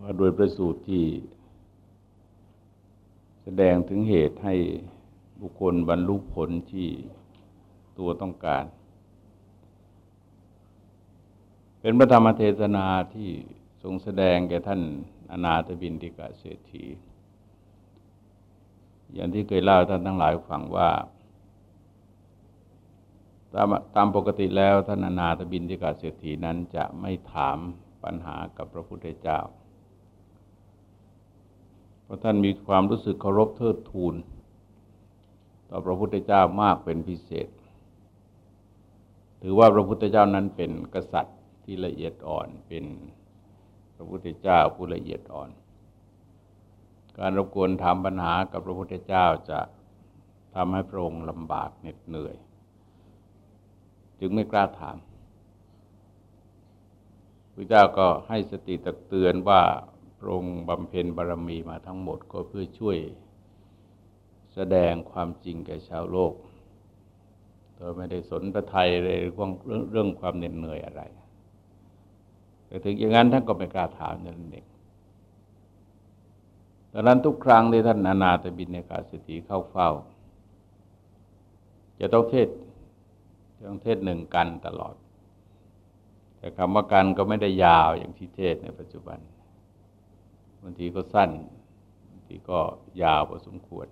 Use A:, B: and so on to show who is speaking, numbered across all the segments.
A: ว่าโดยประสูตรที่ แสดงถึงเหตุให้บุคคลบรรลุผลที่ตัวต้องการ เป็นพระธรรมเทศนาที่ทรงแสดงแก่ท่านอนาถบินติกาเศรษฐี อย่างที่เคยเล่าท่านทั้งหลายฟังว่าตามตามปกติแล้วท่านอนาถบินติกาเศรษฐีนั้นจะไม่ถามปัญหากับพระพุทธเจ้า เพราะท่านมีความรู้สึกเคารพเทิดทูน ต่อพระพุทธเจ้ามากเป็นพิเศษ ถือว่าพระพุทธเจ้านั้นเป็นกษัตริย์ที่ละเอียดอ่อนเป็นพระพุทธเจ้าผู้ละเอียดอ่อน การรบกวนถามปัญหากับพระพุทธเจ้าจะทำให้พระองค์ลำบากเหน็ดเหนื่อย จึงไม่กล้าถามพระเจ้าก็ให้สติตักเตือนว่า พระองค์บำเพ็ญบารมีมาทั้งหมดก็เพื่อช่วยแสดงความจริงแก่ชาวโลกโดยไม่ได้สนพระไทยในเรื่องเรื่องความเหน็ดเหนื่อยอะไร แต่ถึงอย่างนั้นท่านก็ไม่กล้าถามนั่นเองดังนั้นทุกครั้งที่ท่านนานาตบินในกาสติเข้าเฝ้า จะต้องเทศต้องเทศหนึ่งกันตลอด แต่คำว่ากันก็ไม่ได้ยาวอย่างที่เทศในปัจจุบัน บางทีก็สั้นบางทีก็ยาวพอสมควร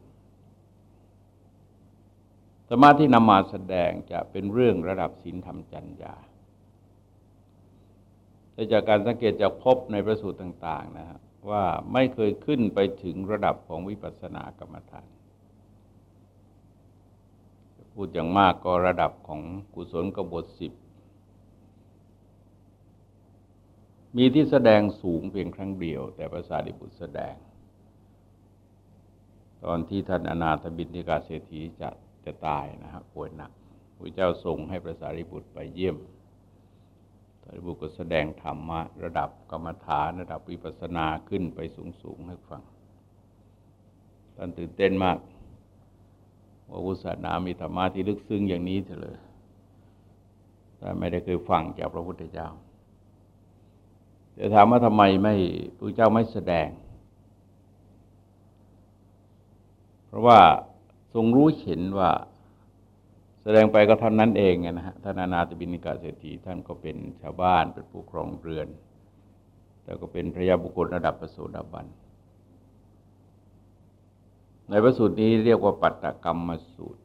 A: ธรรมะที่นำมาแสดงจะเป็นเรื่องระดับศีลธรรมจัญญาแต่จากการสังเกตจากพบในประสูตรต่าง ๆ นะครับว่าไม่เคยขึ้นไปถึงระดับของวิปัสสนากรรมฐาน พูดอย่างมากก็ระดับของกุศลกบฏสิบ มีที่แสดงสูงเพียงครั้งเดียว แต่ภาษาดิบุตรแสดง ตอนที่ท่านอนาถบินทิกาเศรษฐีจะจะตายนะครับป่วยหนักพระเจ้าส่งให้พระสารีบุตรไปเยี่ยมสารีบุตรก็แสดงธรรมะ ระดับกรรมฐานระดับวิปัสสนาขึ้นไปสูงสูงให้ฟังท่านตื่นเต้นมากว่าอุสานามีธรรมะที่ลึกซึ้งอย่างนี้เถอะเลยแต่ไม่ได้เคยฟังจากพระพุทธเจ้า แต่ถามว่าทำไมไม่พระเจ้าไม่แสดง เพราะว่าทรงรู้เห็นว่าแสดงไปก็เท่านั้นเองนะฮะท่านอนาถบินิกาเศรษฐีท่านก็เป็นชาวบ้านเป็นผู้ครองเรือนแต่ก็เป็นพระยาบุคคลระดับประสูดาบัน ในพระสูตรนี้เรียกว่าปัตตกรรมมาสูตร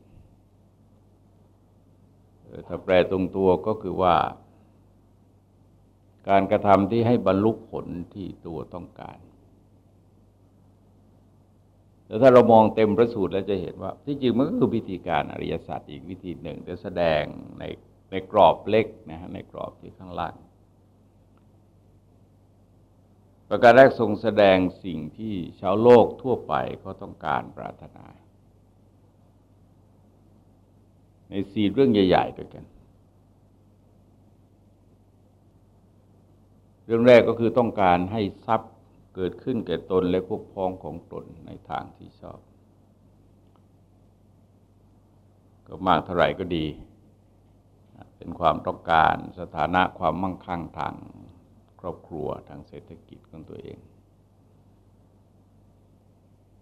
A: ถ้าแปลตรงตัวก็คือว่า การกระทำที่ให้บรรลุผลที่ตัวต้องการ แต่ถ้าเรามองเต็มพระสูตรแล้วจะเห็นว่า ที่จริงมันก็คือวิธีการอริยศาสัจอีกวิธีหนึ่งจะแสดงในในกรอบเล็กนะฮะในกรอบที่ข้างล่าง ประการแรกทรงแสดงสิ่งที่ชาวโลกทั่วไปเขาต้องการปรารถนา ในสี่เรื่องใหญ่ ๆ ด้วยกัน รื่องแรกก็คือต้องการให้ทรัพย์เกิดขึ้นแก่ตนและพวกพ้องของตนในทางที่ชอบ ก็มากเท่าไหร่ก็ดี เป็นความต้องการสถานะความมั่งคั่งทางครอบครัวทางเศรษฐกิจของตัวเอง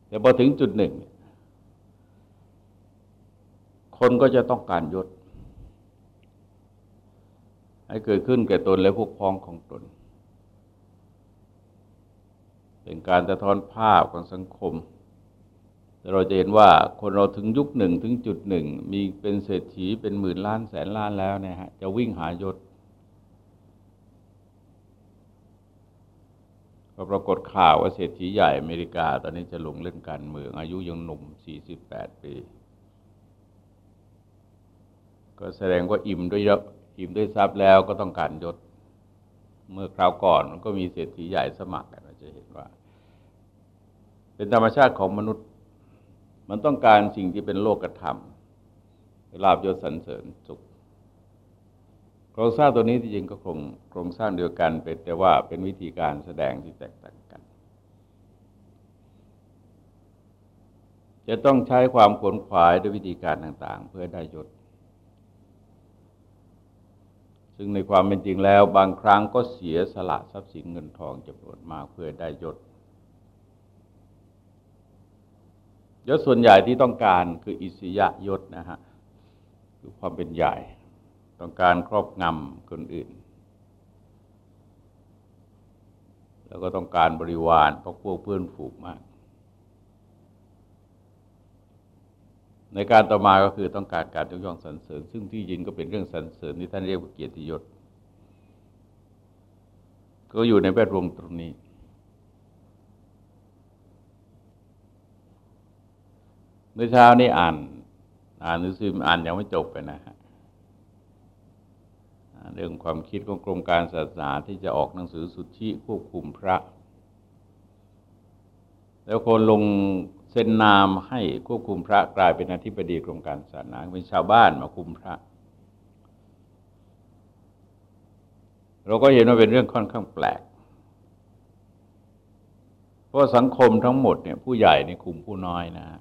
A: แต่พอถึงจุดหนึ่ง คนก็จะต้องการยศ ให้เกิดขึ้นแก่ตนและพวกพ้องของตน เป็นการสะท้อนภาพของสังคม แต่เราจะเห็นว่าคนเราถึงยุคหนึ่งถึงจุดหนึ่งมีเป็นเศรษฐีเป็นหมื่นล้านแสนล้านแล้วเนี่ยฮะจะวิ่งหายศก็ปรากฏข่าวว่าเศรษฐีใหญ่อเมริกา ตอนนี้จะลงเล่นการเมืองอายุยังหนุ่ม 48 ปี ก็แสดงว่าอิ่มด้วยอิ่มด้วยทรัพย์แล้วก็ต้องการยศ เมื่อคราวก่อนมันก็มีเศรษฐีใหญ่สมัครเราจะเห็นว่า เป็นธรรมชาติของมนุษย์ มันต้องการสิ่งที่เป็นโลกธรรมลาบยศสรรเสริญสุขโครงสร้างตัวนี้ที่จริงก็คงโครงสร้างเดียวกันเป็นแต่ว่าเป็นวิธีการแสดงที่แตกต่างกัน จะต้องใช้ความขวนขวายด้วยวิธีการต่างๆ เพื่อได้ยศ ซึ่งในความเป็นจริงแล้ว บางครั้งก็เสียสละทรัพย์สินเงินทองจำนวนมากเพื่อได้ยศ ยศส่วนใหญ่ที่ต้องการคืออิสยยศนะฮะคือความเป็นใหญ่ ต้องการครอบงำคนอื่น แล้วก็ต้องการบริวารเพวกพวกเพื่อนฝูงมาก ในการต่อมาก็คือต้องการการยกย่องสรรเสริญ ซึ่งที่จริงก็เป็นเรื่องสรรเสริญที่ท่านเรียกว่าเกียรติยศ ก็อยู่ในแวดวงตรงนี้ เมื่อเช้านี้อ่าน อ่านหนังสืออ่านยังไม่จบไปนะฮะเรื่องความคิดของกรมการศาสนาที่จะออกหนังสือสุทธิควบคุมพระ แล้วคนลงเซ็นนามให้ควบคุมพระกลายเป็นอธิบดีกรมการศาสนาเป็นชาวบ้านมาคุมพระ เราก็เห็นว่าเป็นเรื่องค่อนข้างแปลก เพราะสังคมทั้งหมดเนี่ยผู้ใหญ่ในคุมผู้น้อยนะฮะ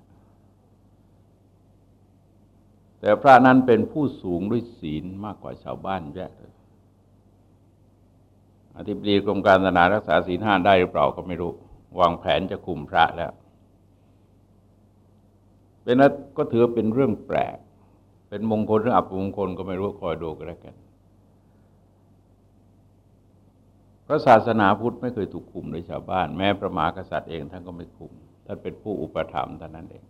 A: แต่พระนั้นเป็นผู้สูงด้วยศีลมากกว่าชาวบ้านแยกเลยอธิบดีกรมการศาสนารักษาศีลห้าได้หรือเปล่าก็ไม่รู้ วางแผนจะคุมพระแล้วเป็นนั้นก็ถือเป็นเรื่องแปลก เป็นมงคลหรืออับมงคลก็ไม่รู้คอยดูกันแล้วกันพระศาสนาพุทธไม่เคยถูกคุมโดยชาวบ้าน แม้พระมหากษัตริย์เองท่านก็ไม่คุมท่านเป็นผู้อุปถัมภ์ท่านนั้นเอง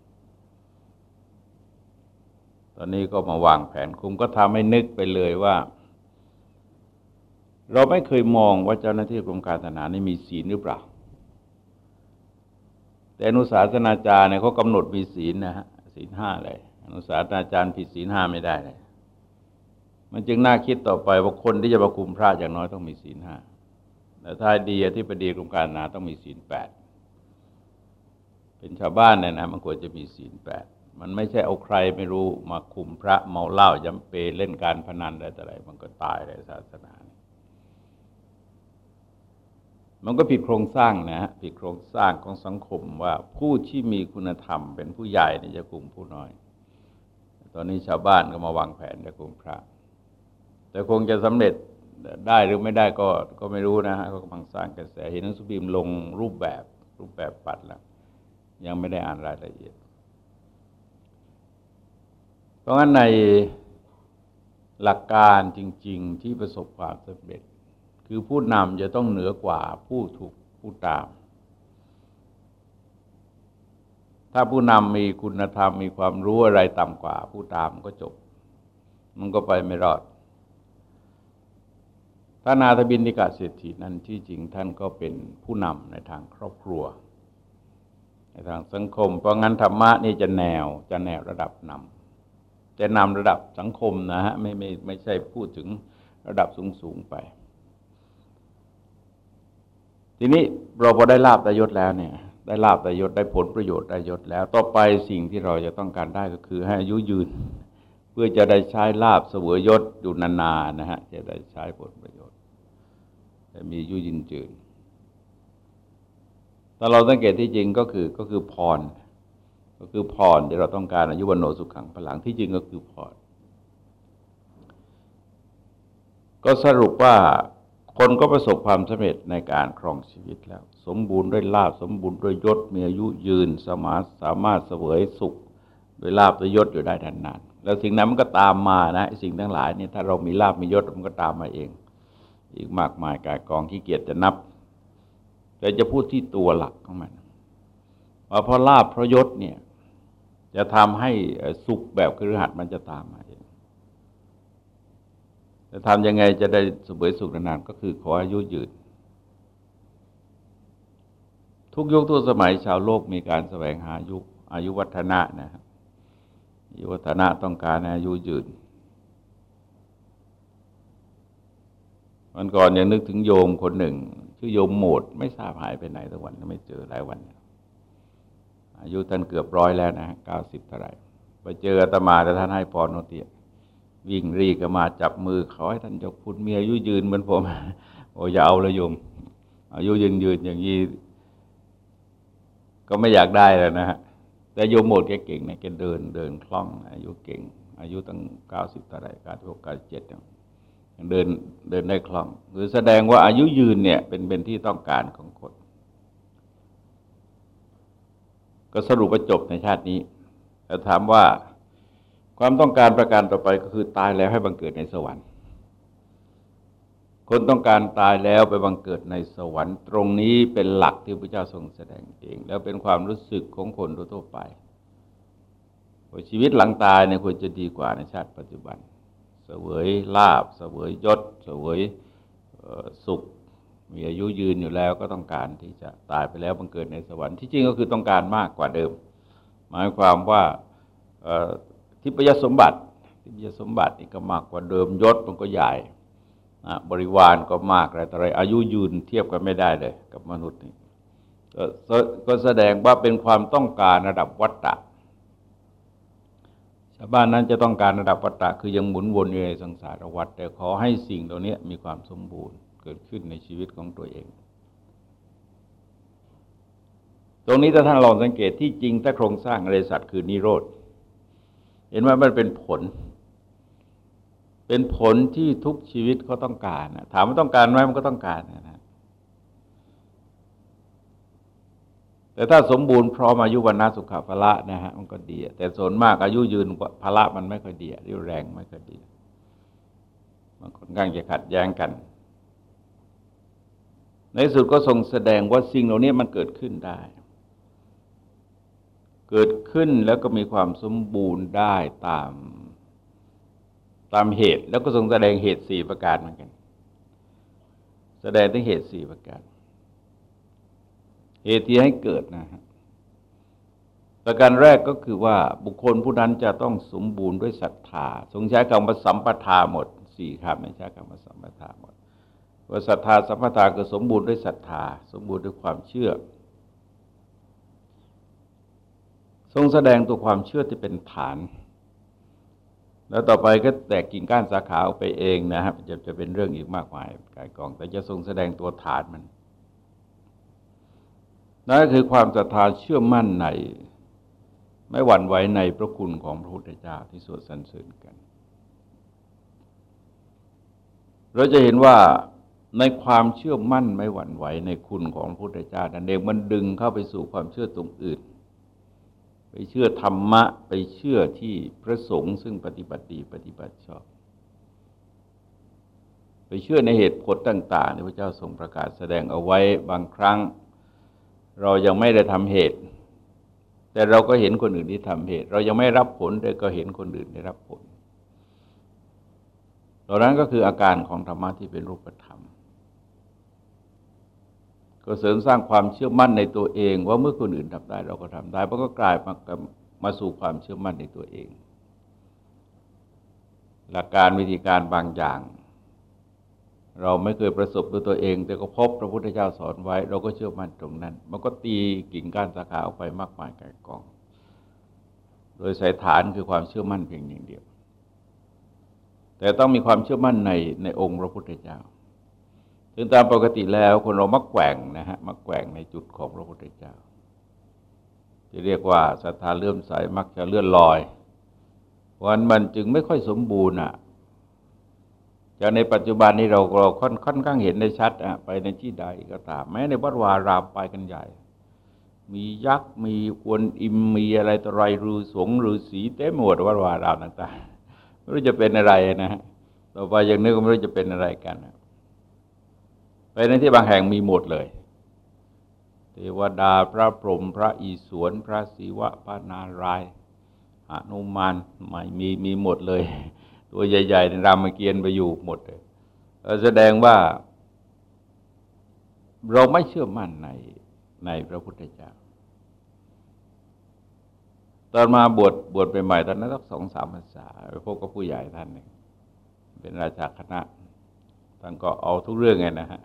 A: ตอนนี้ก็มาวางแผนคุมก็ทำให้นึกไปเลยว่า เราไม่เคยมองว่าเจ้าหน้าที่กรมการศาสนานี่มีศีลหรือเปล่า แต่อนุสาสนาจารย์เนี่ยเขากำหนดมีศีลนะฮะศีลห้าเลยอนุสาสนาจารย์ผิดศีลห้าไม่ได้เลยมันจึงน่าคิดต่อไปว่าคนที่จะประคุมพระอย่างน้อยต้องมีศีลห้าแต่ถ้าดีที่ประดีกรมการศาสนาต้องมีศีลแปดเป็นชาวบ้านเนี่ยนะมันควรจะมีศีลแปด มันไม่ใช่เอาใครไม่รู้มาคุมพระเมาเหล้ายำเปเล่นการพนันอะไรต่ออะไร มันก็ตายในศาสนามันก็ผิดโครงสร้างนะฮะผิดโครงสร้างของสังคมว่าผู้ที่มีคุณธรรม เป็นผู้ใหญ่นี่จะคุมผู้น้อย ตอนนี้ชาวบ้านก็มาวางแผนจะคุมพระ แต่คงจะสำเร็จได้หรือไม่ได้ก็ก็ไม่รู้นะฮะก็กำลังสร้างกระแสเห็นนังสุบิมลงรูปแบบรูปแบบปัดแล้วยังไม่ได้อ่านรายละเอียด ราะงั้นในหลักการจริง ๆ ที่ประสบความสำเร็จ คือผู้นำจะต้องเหนือกว่าผู้ถูกผู้ตาม ถ้าผู้นำมีคุณธรรมมีความรู้อะไรต่ำกว่า ผู้ตามก็จบ มันก็ไปไม่รอดท่านาทบินติกาเศรษฐีนั้นที่จริงท่านก็เป็นผู้นำในทางครอบครัว ในทางสังคม เพราะงั้นธรรมะนี่จะแนวจะแนวระดับนำ จะนำระดับสังคมนะฮะไม่ไม่ไม่ใช่พูดถึงระดับสูงสูงไป ทีนี้เราพอได้ลาบได้ยศแล้วเนี่ย ได้ลาบได้ยศได้ผลประโยชน์ได้ยศแล้ว ต่อไปสิ่งที่เราจะต้องการได้ก็คือให้อายุยืน เพื่อจะได้ใช้ลาบเสวยยศอยู่นานๆนะฮะจะได้ใช้ผลประโยชน์จะมีอายุยืนจืนแต่เราสังเกตที่จริงก็คือก็คือพร ก็คือพรที่เราต้องการอายุวันโนสุขังพลังที่จริงก็คือพรก็สรุปว่าคนก็ประสบความสำเร็จในการครองชีวิตแล้ว สมบูรณ์ด้วยลาบสมบูรณ์ด้วยยศมีอายุยืนสมาสามารถเสวยสุขด้วยลาบด้วยยศอยู่ได้นานๆแล้วสิ่งนั้นมันก็ตามมานะสิ่งทั้งหลายนี่ถ้าเรามีลาบมียศมันก็ตามมาเอง อีกมากมายกายกองขี้เกียจจะนับ แต่จะพูดที่ตัวหลักของมันว่าเพราะลาบเพราะยศเนี่ย จะทำให้สุขแบบครือหัดมันจะตามมาเองจะทำยังไงจะได้สบวยสุขนานก็คือขออายุยืน ทุกยุคทุกสมัยชาวโลกมีการแสวงหายุคอายุวัฒนะนะครับอายุวัฒนะต้องการอายุยืนวันก่อนยังนึกถึงโยมคนหนึ่ง ชื่อโยมโหมด ไม่ทราบหายไปไหนทั้งวันไม่เจอหลายวัน อายุท่านเกือบร้อยแล้วนะเก้าสิบเท่าไรไปเจออาตมาแต่ท่านให้พรโนเตียวิ่งรีก็มาจับมือขาให้ท่านจกพุทธมียอายุยืนเหมือนผมโอ้ยาเอาเลยโยมอายุยืนยืนอย่างนี้ก็ไม่อยากได้แล้วนะฮะแต่โยมโมดแกเก่งนะแกเดินเดินคล่อง อายุเก่ง อายุตั้งเก้าสิบเท่าไรเก้าสิบหกเก้าสิบเจ็ดเดินเดินได้คล่อง หรือแสดงว่าอายุยืนเนี่ย เป็นเป็นที่ต้องการของคน ก็สรุปว่าจบในชาตินี้แต่ถามว่าความต้องการประการต่อไปก็คือตายแล้วให้บังเกิดในสวรรค์ คนต้องการตายแล้วไปบังเกิดในสวรรค์ ตรงนี้เป็นหลักที่พระเจ้าทรงแสดงเอง แล้วเป็นความรู้สึกของคนทั่วไปว่าชีวิตหลังตายเนี่ยควรจะดีกว่าในชาติปัจจุบัน เสวยลาบ เสวยยศ เสวยสุข มีอายุยืนอยู่แล้วก็ต้องการที่จะตายไปแล้วบังเกิดในสวรรค์ที่จริงก็คือต้องการมากกว่าเดิม หมายความว่าทิพยสมบัติทิพยสมบัตินี่ก็มากกว่าเดิมยศมันก็ใหญ่บริวารก็มากอะไรต่ออะไร อายุยืนเทียบกันไม่ได้เลย กับมนุษย์นี่ก็แสดงว่าเป็นความต้องการระดับวัตตะชาวบ้านนั้นจะต้องการระดับวัตตะคือยังหมุนวนอยู่ในสังสารวัฏแต่ขอให้สิ่งเหล่านี้มีความสมบูรณ์ กิดขึ้นในชีวิตของตัวเอง ตรงนี้ถ้าท่านลองสังเกตที่จริงถ้าโครงสร้างอริสัตคือนิโรธ เห็นว่ามันเป็นผล เป็นผลที่ทุกชีวิตเขาต้องการ ถามว่าต้องการไหมมันก็ต้องการนะแต่ถ้าสมบูรณ์พร้อมอายุวันนาสุขภละนะฮะมันก็ดี แต่ส่วนมากอายุยืนภละมันไม่ค่อยดีริ้วแรงไม่ค่อยดีมันค่อนข้างจะขัดแย้งกัน ในสุดก็ทรงแสดงว่าสิ่งเหล่านี้มันเกิดขึ้นได้ เกิดขึ้นแล้วก็มีความสมบูรณ์ได้ตามตามเหตุ แล้วก็ทรงแสดงเหตุสี่ประการเหมือนกัน แสดงถึงเหตุสี่ประการ เหตุที่ให้เกิดนะฮะประการแรกก็คือว่าบุคคลผู้นั้นจะต้องสมบูรณ์ด้วยศรัทธาทรงใช้คำว่าสัมปทาหมดสี่คำไม่ใช้คำว่าสัมปทาหมด ว่าศรัทธาสัมปทาคือสมบูรณ์ด้วยศรัทธา สมบูรณ์ด้วยความเชื่อ ทรงแสดงตัวความเชื่อที่เป็นฐาน แล้วต่อไปก็แตกกิ่งก้านสาขาออกไปเองนะครับจะจะเป็นเรื่องอีกมากมายกายกอง แต่จะทรงแสดงตัวฐานมันนั่นคือความศรัทธาเชื่อมั่นในไม่หวั่นไหวในพระคุณของพระพุทธเจ้าที่สวดสรรเสริญกัน เราจะเห็นว่า ในความเชื่อมั่นไม่หวั่นไหวในคุณของพระพุทธเจ้านั่นเองมันดึงเข้าไปสู่ความเชื่อตรงอื่น ไปเชื่อธรรมะ ไปเชื่อที่พระสงฆ์ซึ่งปฏิบัติดีปฏิบัติชอบ ไปเชื่อในเหตุผลต่างๆที่พระเจ้าทรงประกาศแสดงเอาไว้บางครั้ง เรายังไม่ได้ทำเหตุ แต่เราก็เห็นคนอื่นที่ทำเหตุ เรายังไม่รับผลแต่ก็เห็นคนอื่นได้รับผลตอนนั้นก็คืออาการของธรรมะที่เป็นรูปธรรม ก็เสริมสร้างความเชื่อมั่นในตัวเอง ว่าเมื่อคนอื่นทำได้เราก็ทำได้เพราะก็กลายมามาสู่ความเชื่อมั่นในตัวเอง หลักการวิธีการบางอย่าง เราไม่เคยประสบด้วยตัวเอง แต่ก็พบพระพุทธเจ้าสอนไว้ เราก็เชื่อมั่นตรงนั้น มันก็ตีกิ่งก้านสาขาออกไปมากมายไกลกอง โดยสายฐานคือความเชื่อมั่นเพียงอย่างเดียว แต่ต้องมีความเชื่อมั่นในในองค์พระพุทธเจ้า ถึงตามปกติแล้วคนเรามักแกว่งนะฮะมักแกว่งในจุดของพระพุทธเจ้าที่เรียกว่าศรัทธาเลื่อมใสมักจะเลื่อนลอยวันมันจึงไม่ค่อยสมบูรณ์อะจากในปัจจุบันนี้เราเราค่อนค่อนข้างเห็นได้ชัดอะไปในที่ใดก็ตาม แม้ในวัดวารามไปกันใหญ่ มียักษ์มีควนอิมมีอะไรต่อไรรือสงรือสีเต็มหมดวัดวารามต่างๆไม่รู้จะเป็นอะไรนะฮะต่อไปอย่างนี้ก็ไม่รู้จะเป็นอะไรกัน ไปในที่บางแห่งมีหมดเลย เทวดาพระพรหมพระอีศวรพระศิวะพระนารายอนุมานไม่มีมีหมดเลย ตัวใหญ่ๆในรามเกียรติไปอยู่หมดเลยแสดงว่า เราไม่เชื่อมั่นในในพระพุทธเจ้า ตอนมาบวชบวชไปใหม่ตอนนั้นสักสองสามภาษาไปพบกับผู้ใหญ่ท่านหนึ่งเป็นราชาคณะท่านก็เอาทุกเรื่องไงนะฮะ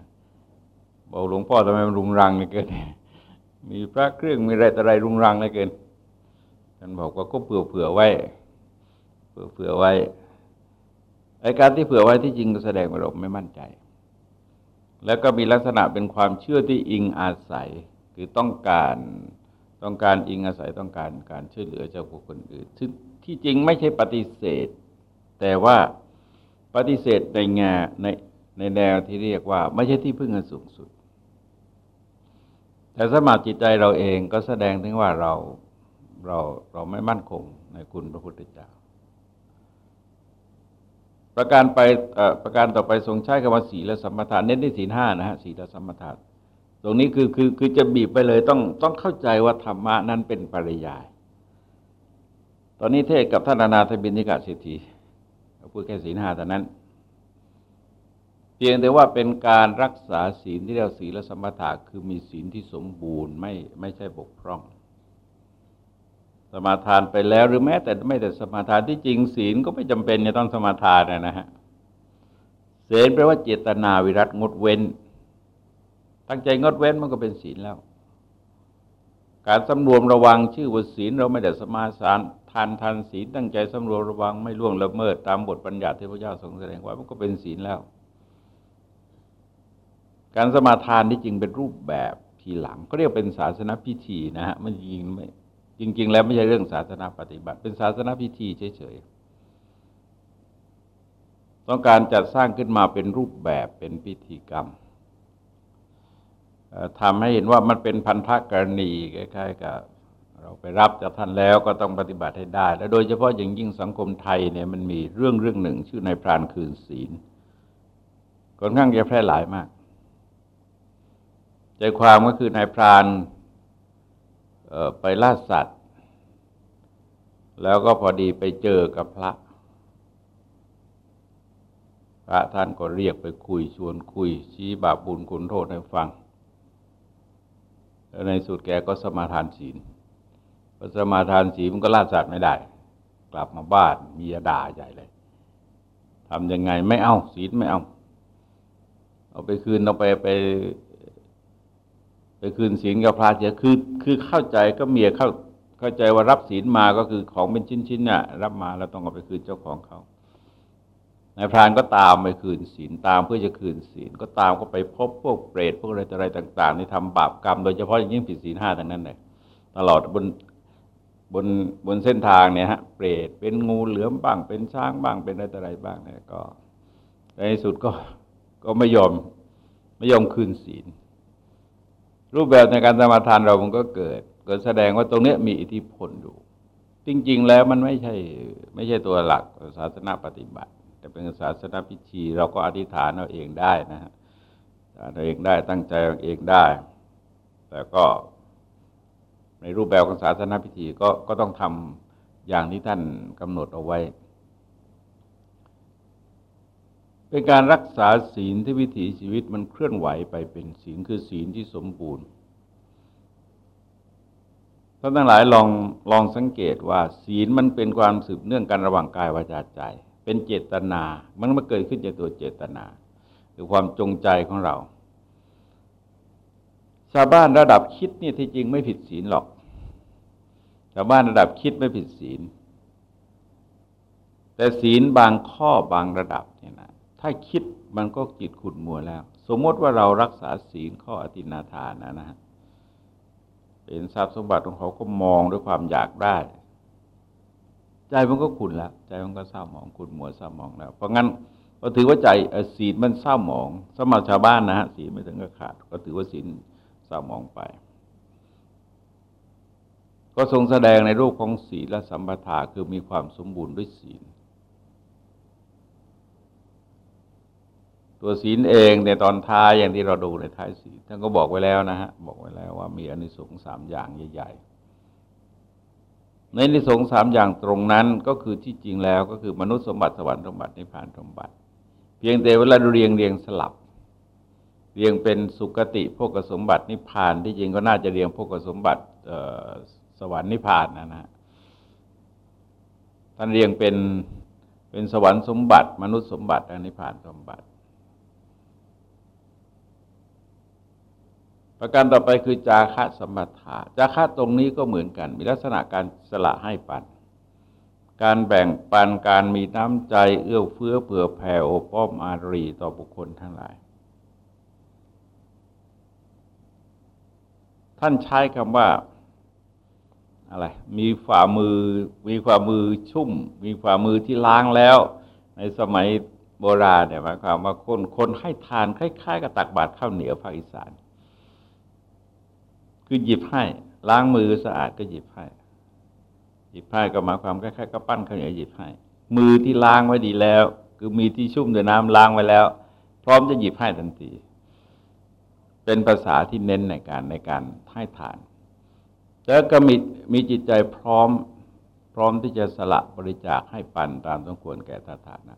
A: บอกหลวงพ่อทำไมมันรุงรังเลยเกิน มีพระเครื่องมีอะไรแต่อะไรรุงรังเลยเกินท่านบอกว่าก็เผื่อเผื่อไว้ เผื่อเผื่อไว้ไอการที่เผื่อไว้ที่จริงก็แสดงว่าเราไม่มั่นใจ แล้วก็มีลักษณะเป็นความเชื่อที่อิงอาศัย คือต้องการต้องการอิงอาศัยต้องการการช่วยเหลือจากบุคคลอื่นซึ่งที่จริงไม่ใช่ปฏิเสธ แต่ว่าปฏิเสธในแง่ในในแนวที่เรียกว่า ไม่ใช่ที่พึ่งอันสูงสุด แต่สมาจิตใจเราเองก็แสดงถึงว่าเราเราเราไม่มั่นคงในคุณพระพุทธเจ้า ประการไปประการต่อไปทรงใช้คำว่าศีละสัมปทานเน้นที่ศีห้านะฮะศีละสัมปทานตรงนี้คือคือคือจะบีบไปเลยต้องต้องเข้าใจว่าธรรมะนั้นเป็นปริยาย ตอนนี้เทศกับท่านอนาถบินิกาเศรษฐีพูดแค่ศีห้าแต่นั้น พียงแต่ว่าเป็นการรักษาศีลที่เรียกศีลสมถะคือมีศีลที่สมบูรณ์ไม่ไม่ใช่บกพร่อง สมาทานไปแล้วหรือแม้แต่ไม่แต่สมาทานที่จริงศีลก็ไม่จำเป็นจะต้องสมาทานนะฮะเศีลแปลว่าเจตนาวิรัตงดเว้น ตั้งใจงดเว้นมันก็เป็นศีลแล้ว การสำรวมระวังชื่อว่าศีลเราไม่ได้สมาสานทานทานศีลตั้งใจสำรวมระวังไม่ล่วงละเมิด ตามบทบัญญัติที่พระเจ้าทรงแสดงไว้มันก็เป็นศีลแล้ว การสมาทานที่จริงเป็นรูปแบบทีหลัง ก็เรียกเป็นศาสนาพิธีนะฮะมันจริงไม่จริง ๆ แล้วไม่ใช่เรื่องศาสนาปฏิบัติ เป็นศาสนาพิธีเฉยๆต้องการจัดสร้างขึ้นมาเป็นรูปแบบเป็นพิธีกรรมทำให้เห็นว่ามันเป็นพันธกรณีคล้ายๆกับเราไปรับจากท่านแล้วก็ต้องปฏิบัติให้ได้ และโดยเฉพาะอย่างยิ่งสังคมไทยเนี่ยมันมีเรื่องเรื่องหนึ่ง ชื่อนายพรานคืนศีลค่อนข้างจะแพร่หลายมาก ใจความก็คือนายพรานไปล่าสัตว์ แล้วก็พอดีไปเจอกับพระ พระท่านก็เรียกไปคุยชวนคุย ชี้บาปบุญคุณโทษให้ฟัง แล้วในสุดแกก็สมาทานศีลพอสมาทานศีลมันก็ล่าสัตว์ไม่ได้ กลับมาบ้านมียด่าใหญ่เลยทำยังไงไม่เอาศีลไม่เอา เอาไปคืนเอาไปไป ไปคืนศีลกับพระเสียคือคือเข้าใจก็เมียเข้าเข้าใจว่ารับศีลมาก็คือของเป็นชิ้นๆน่ะ รับมาแล้วต้องเอาไปคืนเจ้าของเขานายพรานก็ตามไปคืนศีลตามเพื่อจะคืนศีลก็ตามก็ไปพบพวกเปรตพวกอะไรอะไรต่างๆที่ทำบาปกรรม โดยเฉพาะอย่างยิ่งผิดศีลห้าทั้งนั้นเลยตลอดบนบนบนเส้นทางเนี่ยฮะเปรตเป็นงูเหลือมบ้างเป็นช้างบ้างเป็นอะไรต่ออะไรบ้างเนี่ยก็ในที่สุดก็ก็ไม่ยอมไม่ยอมคืนศีล รูปแบบในการสมาทานเรามันก็เกิด เกิดแสดงว่าตรงเนี้ยมีอิทธิพลอยู่ จริง ๆ แล้วมันไม่ใช่ไม่ใช่ตัวหลักศาสนาปฏิบัติ แต่เป็นศาสนาพิธีเราก็อธิษฐานเอาเองได้นะฮะเราเองได้ตั้งใจเอาเองได้ แต่ก็ในรูปแบบของศาสนาพิธีก็ก็ต้องทำอย่างที่ท่านกำหนดเอาไว้ เป็นการรักษาศีลที่วิถีชีวิตมันเคลื่อนไหวไปเป็นศีลคือศีลที่สมบูรณ์ท่านทั้งหลายลองลองสังเกตว่า ศีลมันเป็นความสืบเนื่องกันระหว่างกายวาจาใจ เป็นเจตนา มันมาเกิดขึ้นจากตัวเจตนา หรือความจงใจของเรา ชาวบ้านระดับคิดนี่ที่จริงไม่ผิดศีลหรอก ชาวบ้านระดับคิดไม่ผิดศีล แต่ศีลบางข้อบางระดับเนี่ยนะ ถ้าคิดมันก็จิตขุดมัวแล้ว สมมติว่าเรารักษาศีลข้ออธินาทานนะนะฮะเป็นทรัพย์สมบัติของเขาก็มองด้วยความอยากได้ ใจมันก็ขุนแล้ว ใจมันก็เศร้าหมองขุนมัวเศร้าหมองแล้ว เพราะงั้นก็ถือว่าใจศีลมันเศร้าหมองสมัชาวบ้านนะฮะศีลไม่ถึงกับขาด ก็ถือว่าศีลเศร้าหมองไป ก็ทรงแสดงในรูปของศีลและสัมปทาคือมีความสมบูรณ์ด้วยศีล ตัวศีลเองในตอนท้ายอย่างที่เราดูในท้ายศีลท่านก็บอกไว้แล้วนะฮะบอกไว้แล้วว่ามีอนิสงส์สามอย่างใหญ่ ๆ ในอนิสงส์สามอย่างตรงนั้นก็คือที่จริงแล้วก็คือมนุษย์สมบัติสวรรค์สมบัตินิพพานสมบัติ เพียงแต่เวลาเรียงเรียงสลับ เรียงเป็นสุกติพวกสมบัตินิพพานที่จริงก็น่าจะเรียงพวกสมบัติสวรรค์นิพพานนะนะท่านเรียงเป็นเป็นสวรรค์สมบัติ มนุษย์สมบัติและนิพพานสมบัติ ประการต่อไปคือจาคะสมบัติจาคะตรงนี้ก็เหมือนกัน มีลักษณะการสละให้ปัน การแบ่งปันการมีน้ำใจเอื้อเฟื้อเผื่อแผ่โอป้อมอารีต่อบุคคลทั้งหลาย ท่านใช้คำว่าอะไร มีฝ่ามือ มีฝ่ามือชุ่ม มีฝ่ามือที่ล้างแล้ว ในสมัยโบโบราณเนี่ยหมายความว่าคนคนให้ทานคล้ายๆกับตักบาตรข้าวเหนียวภาคอีสาน คือหยิบให้ล้างมือสะอาดก็หยิบให้ หยิบให้ก็หมายความคล้ายๆกับปั้นข้าวเหนียวหยิบให้ มือที่ล้างไว้ดีแล้ว คือมีที่ชุ่มด้วยน้ำล้างไว้แล้ว พร้อมจะหยิบให้ทันที เป็นภาษาที่เน้นในการในการให้ทาน แล้วก็มีมีจิตใจพร้อมพร้อมที่จะสละบริจาคให้ปันตามสมควรแก่ฐานะ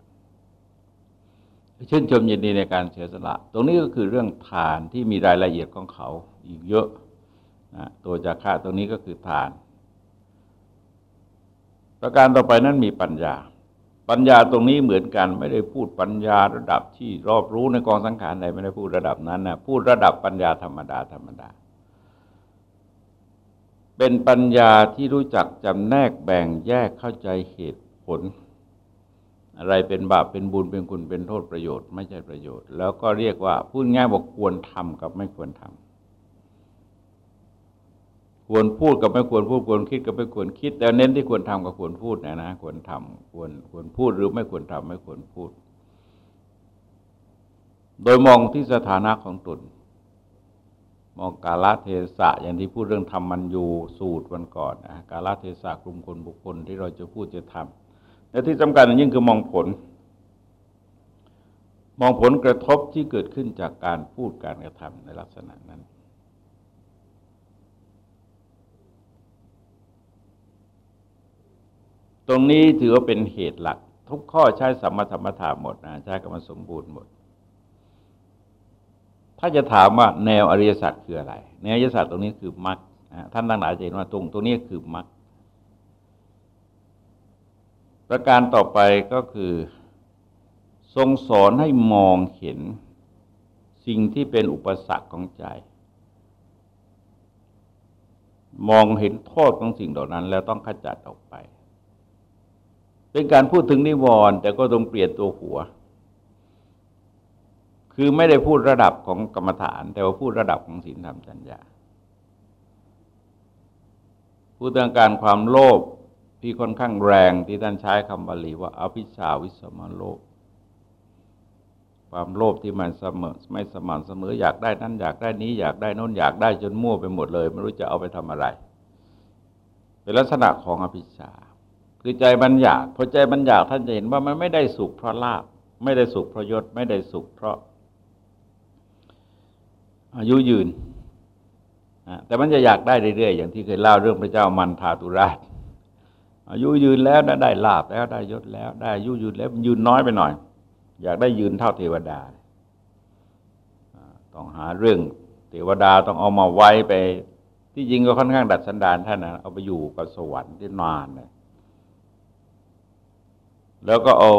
A: ชื่นชมยินดีในการเสียสละ ตรงนี้ก็คือเรื่องทานที่มีรายละเอียดของเขาอีกเยอะ นะตัวจากค่าตรงนี้ก็คือทาน ประการต่อไปนั้นมีปัญญา ปัญญาตรงนี้เหมือนกันไม่ได้พูดปัญญาระดับที่รอบรู้ในกองสังขารใดไม่ได้พูดระดับนั้นนะพูดระดับปัญญาธรรมดาธรรมดา เป็นปัญญาที่รู้จักจำแนกแบ่งแยกเข้าใจเหตุผลอะไรเป็นบาปเป็นบุญเป็นคุณเป็นโทษประโยชน์ ไม่ใช่ประโยชน์ แล้วก็เรียกว่าพูดง่ายบอกควรทำกับไม่ควรทำ ควรพูดกับไม่ควรพูดควรคิดกับไม่ควรคิด แต่เน้นที่ควรทำกับควรพูดนะนะควรทำควรควรพูดหรือไม่ควรทำไม่ควรพูด โดยมองที่สถานะของตนมองกาลเทศะอย่างที่พูดเรื่องธรรมมันอยู่สูตรวันก่อนนะกาลเทศะกลุ่มคนบุคคลที่เราจะพูดจะทำและที่สำคัญยิ่งคือมองผล มองผลกระทบที่เกิดขึ้นจากการพูดการกระทำในลักษณะนั้น ตรงนี้ถือว่าเป็นเหตุหลัก ทุกข้อใช้สัมมาธรรมถาหมดนะใช้กรรมสมบูรณ์หมด ถ้าจะถามว่าแนวอริยสัจคืออะไร แนวอริยสัจตรงนี้คือมรรคท่านตั้งหลายจะเห็นว่าตรงตรงนี้คือมรรคประการต่อไปก็คือ ทรงสอนให้มองเห็นสิ่งที่เป็นอุปสรรคของใจ มองเห็นโทษของสิ่งเหล่านั้น แล้วต้องขจัดออกไป เป็นการพูดถึงนิวรณ์แต่ก็ต้องเปลี่ยนตัวหัว คือไม่ได้พูดระดับของกรรมฐาน แต่ว่าพูดระดับของศีลธรรมจัญญาพูดเรื่องการความโลภที่ค่อนข้างแรงที่ท่านใช้คำบาลีว่าอภิชาวิสมโลภความโลภที่มันเสมอไม่สม่ำเสมออยากได้นั้นอยากได้นี้อยากได้น้นอยากได้จนมั่วไปหมดเลย ไม่รู้จะเอาไปทำอะไร เป็นลักษณะของอภิชา คือใจมันอยากพอใจมันอยากท่านจะเห็นว่ามันไม่ได้สุขเพราะลาบไม่ได้สุขเพราะยศไม่ได้สุขเพราะ อายุยืนแต่มันจะอยากได้เรื่อยๆอย่างที่เคยเล่าเรื่องพระเจ้ามันทาตุราช อายุยืนแล้วได้ลาบแล้วได้ยศแล้ว ได้อายุยืนแล้วยืนน้อยไปหน่อย อยากได้ยืนเท่าเทวดาต้องหาเรื่องเทวดาต้องเอามาไว้ไป ที่จริงก็ค่อนข้างดัดสันดานท่านนะเอาไปอยู่กับสวรรค์ที่นานเลย แล้วก็เอา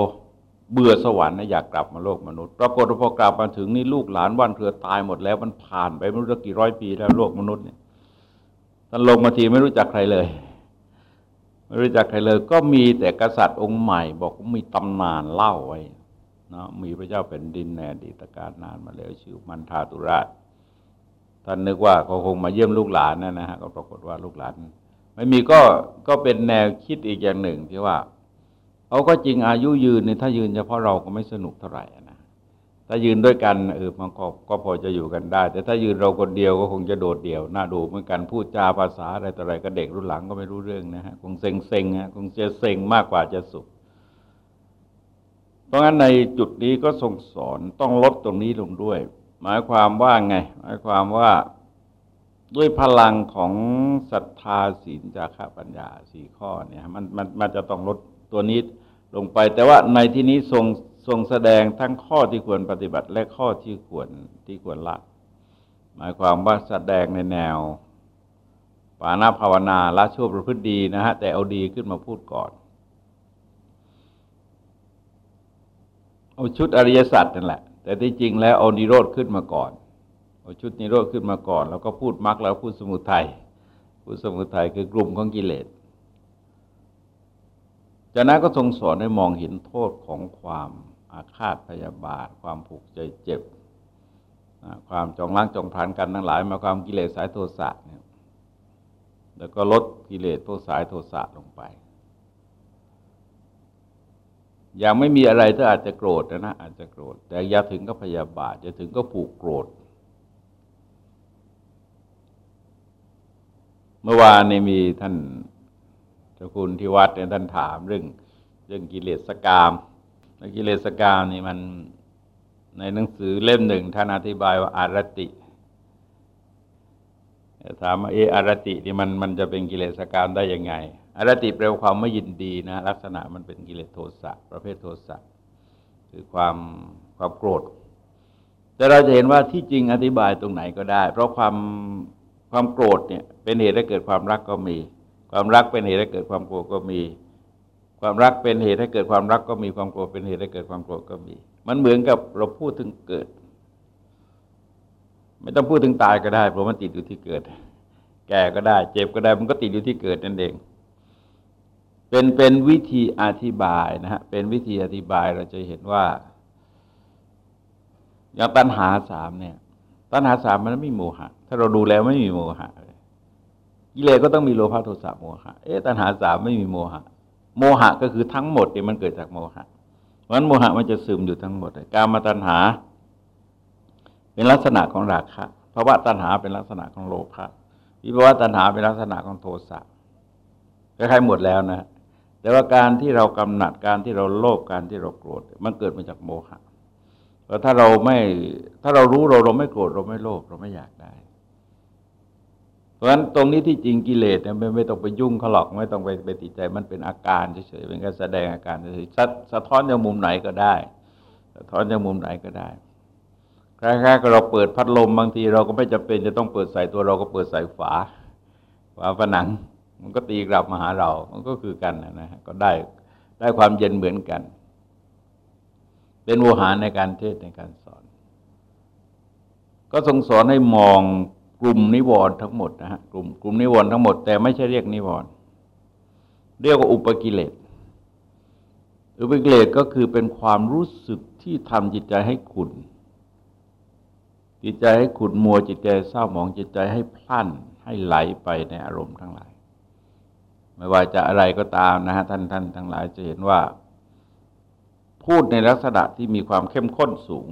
A: เบื่อสวรรค์นะอยากกลับมาโลกมนุษย์ ปรากฏว่าพอกลับมาถึงนี่ลูกหลานวันเถือตายหมดแล้วมันผ่านไปไม่รู้กี่ร้อยปีแล้วโลกมนุษย์เนี่ยท่านลงมาทีไม่รู้จักใครเลย ไม่รู้จักใครเลย ก็มีแต่กษัตริย์องค์ใหม่ บอกว่ามีตำนานเล่าไว้นะมีพระเจ้าเป็นดินแนดีตการนานมาแล้ว ชื่อมันทาตุราชท่านนึกว่าเขาคงมาเยี่ยมลูกหลานนะนะฮะก็ปรากฏว่าลูกหลาน ไม่มีก็ก็เป็นแนวคิดอีกอย่างหนึ่งที่ว่า เอาก็จริงอายุยืนนี่ถ้ายืนเฉพาะเราก็ไม่สนุกเท่าไหร่นะถ้ายืนด้วยกันเออมันก็ก็พอจะอยู่กันได้ แต่ถ้ายืนเราคนเดียวก็คงจะโดดเดี่ยวน่าดูเหมือนกันพูดจาภาษาอะไรต่ออะไรก็เด็กรุ่นหลังก็ไม่รู้เรื่องนะฮะคงเซ็งเซ็งฮะคงจะเซ็งมากกว่าจะสุข เพราะงั้นในจุดนี้ก็ทรงสอนต้องลดตรงนี้ลงด้วย หมายความว่าไง หมายความว่าด้วยพลังของศรัทธาศีลจาระปัญญาสี่ข้อเนี่ยมันมันมันจะต้องลด ตัวนี้ลงไป แต่ว่าในที่นี้ทรงทรงแสดงทั้งข้อที่ควรปฏิบัติและข้อที่ควรที่ควรละ หมายความว่าแสดงในแนวปานาภาวนาละชั่วประพฤติดีนะฮะแต่เอาดีขึ้นมาพูดก่อน เอาชุดอริยสัจนั่นแหละ แต่ที่จริงแล้วเอานิโรธขึ้นมาก่อน เอาชุดนิโรธขึ้นมาก่อน แล้วก็พูดมรรคแล้วพูดสมุทัยพูดสมุทัยคือกลุ่มของกิเลส จากนั้นก็ทรงสอนให้มองเห็นโทษของความอาฆาตพยาบาท ความผูกใจเจ็บ ความจองล้างจองพานกันทั้งหลาย มาความกิเลสสายโทสะเนี่ยแล้วก็ลดกิเลสพวกสายโทสะลงไปอย่างไม่มีอะไรถ้าอาจจะโกรธนะนะอาจจะโกรธ แต่อย่าถึงก็พยาบาทอย่าถึงก็ผูกโกรธ เมื่อวานนี้มีท่าน เจ้าคุณที่วัดเนี่ยท่านถามเรื่องเรื่องกิเลสกามกิเลสกามนี่มันในหนังสือเล่มหนึ่งท่านอธิบายว่าอารติถามว่าเออารตินี่มันมันจะเป็นกิเลสกามได้ยังไง อารติแปลว่าความไม่ยินดีนะลักษณะมันเป็นกิเลสโทสะประเภทโทสะคือความความโกรธ แต่เราจะเห็นว่าที่จริงอธิบายตรงไหนก็ได้ เพราะความความโกรธเนี่ยเป็นเหตุให้เกิดความรักก็มี ความรักเป็นเหตุให้เกิดความโกรธก็มี ความรักเป็นเหตุให้เกิดความรักก็มีความโกรธเป็นเหตุให้เกิดความโกรธก็มี มันเหมือนกับเราพูดถึงเกิด ไม่ต้องพูดถึงตายก็ได้ เพราะมันติดอยู่ที่เกิด แก่ก็ได้ เจ็บก็ได้ มันก็ติดอยู่ที่เกิดนั่นเอง เป็นเป็นวิธีอธิบายนะฮะเป็นวิธีอธิบายเราจะเห็นว่าอย่างตัณหาสามเนี่ย ตัณหาสามมันไม่มีโมหะ ถ้าเราดูแล้วไม่มีโมหะ กิเลสก็ต้องมีโลภะโทสะโมหะ เอ๊ะตัณหาสามไม่มีโมหะ โมหะก็คือทั้งหมดเนี่ยมันเกิดจากโมหะ เพราะฉะนั้นโมหะมันจะซึมอยู่ทั้งหมดการมาตัณหา เป็นลักษณะของราคะภาวะตัณหาเป็นลักษณะของโลภะวิภาวะตัณหาเป็นลักษณะของโทสะคล้ายๆหมดแล้วนะ แต่ว่าการที่เรากำหนัดการที่เราโลภการที่เราโกรธมันเกิดมาจากโมหะเพราะถ้าเราไม่ถ้าเรารู้เราเราไม่โกรธเราไม่โลภเราไม่อยากได้ เพราะฉะนั้นตรงนี้ที่จริงกิเลสเนี่ยไม่ไม่ต้องไปยุ่งเขาหรอกไม่ต้องไปไปติดใจมันเป็นอาการเฉยๆเป็นการแสดงอาการเฉยๆสะท้อนจากมุมไหนก็ได้ สะท้อนจากมุมไหนก็ได้คล้ายๆกับเราเปิดพัดลมบางทีเราก็ไม่จำเป็นจะต้องเปิดใส่ตัวเราก็เปิดใส่ฝาฝาผนัง มันก็ตีกลับมาหาเรา มันก็คือกันนะฮะก็ได้ได้ความเย็นเหมือนกัน เป็นวหารในการเทศในการสอน ก็ทรงสอนให้มอง ลุ่มนิวรณ์ทั้งหมดนะฮะกลุ่มกลุ่มนิวรณ์ทั้งหมด แต่ไม่ใช่เรียกนิวรณ์เรียกว่าอุปกิเลสอุปกิเลสก็คือเป็นความรู้สึกที่ทำจิตใจให้ขุ่นจิตใจให้ขุ่นมัวจิตใจเศร้าหมองจิตใจให้พลั่นให้ไหลไปในอารมณ์ทั้งหลาย ไม่ว่าจะอะไรก็ตามนะฮะท่านท่านทั้งหลายจะเห็นว่า พูดในลักษณะที่มีความเข้มข้นสูง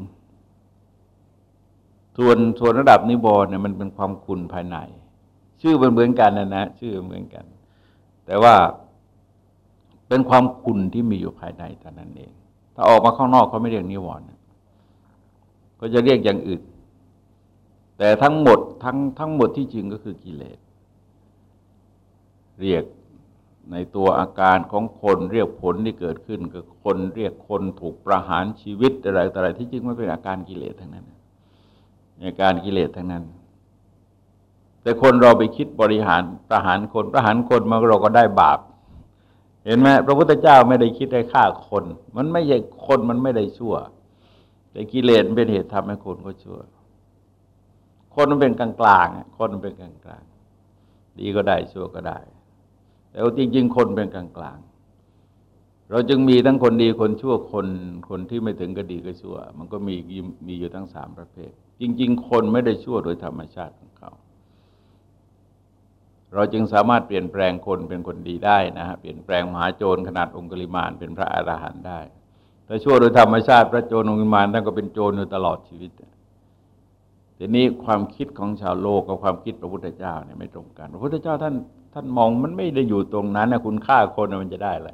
A: ส่วนส่วนระดับนิบรเนี่ยมันเป็นความคุณภายใน ชื่อเหมือนกันนะนะชื่อเหมือนกัน แต่ว่าเป็นความคุณที่มีอยู่ภายในแต่นั้นเอง ถ้าออกมาข้างนอกเขาไม่เรียกนิวรณ์ก็จะเรียกอย่างอื่น แต่ทั้งหมดทั้งทั้งหมดที่จริงก็คือกิเลสเรียกในตัวอาการของคนเรียกผลที่เกิดขึ้นก็คนเรียกคนถูกประหารชีวิตอะไรต่ออะไรที่จริงมันเป็นอาการกิเลสทั้งนั้น อาการกิเลสทั้งนั้น แต่คนเราไปคิดบริหารประหารคนประหารคนมาเราก็ได้บาป เห็นไหมพระพุทธเจ้าไม่ได้คิดให้ฆ่าคน มันไม่ใช่คนมันไม่ได้ชั่ว แต่กิเลสเป็นเหตุทำให้คนก็ชั่ว คนมันเป็นกลางกลางคนมันเป็นกลางกลางดีก็ได้ชั่วก็ได้ แต่จริงๆคนเป็นกลางๆ เราจึงมีทั้งคนดีคนชั่วคนคนที่ไม่ถึงก็ดีก็ชั่ว มันก็มีมีอยู่ทั้งสามประเภท จริง ๆ คนไม่ได้ชั่วโดยธรรมชาติของเขา เราจึงสามารถเปลี่ยนแปลงคนเป็นคนดีได้นะฮะเปลี่ยนแปลงมหาโจรขนาดองคุลิมานเป็นพระอรหันต์ได้ถ้าชั่วโดยธรรมชาติพระโจรองคุลิมานท่านก็เป็นโจรอยู่ตลอดชีวิตทีนี้ความคิดของชาวโลกกับความคิดพระพุทธเจ้าเนี่ยไม่ตรงกัน พระพุทธเจ้าท่านท่านมองมันไม่ได้อยู่ตรงนั้นนะคุณฆ่าคนมันจะได้อะไร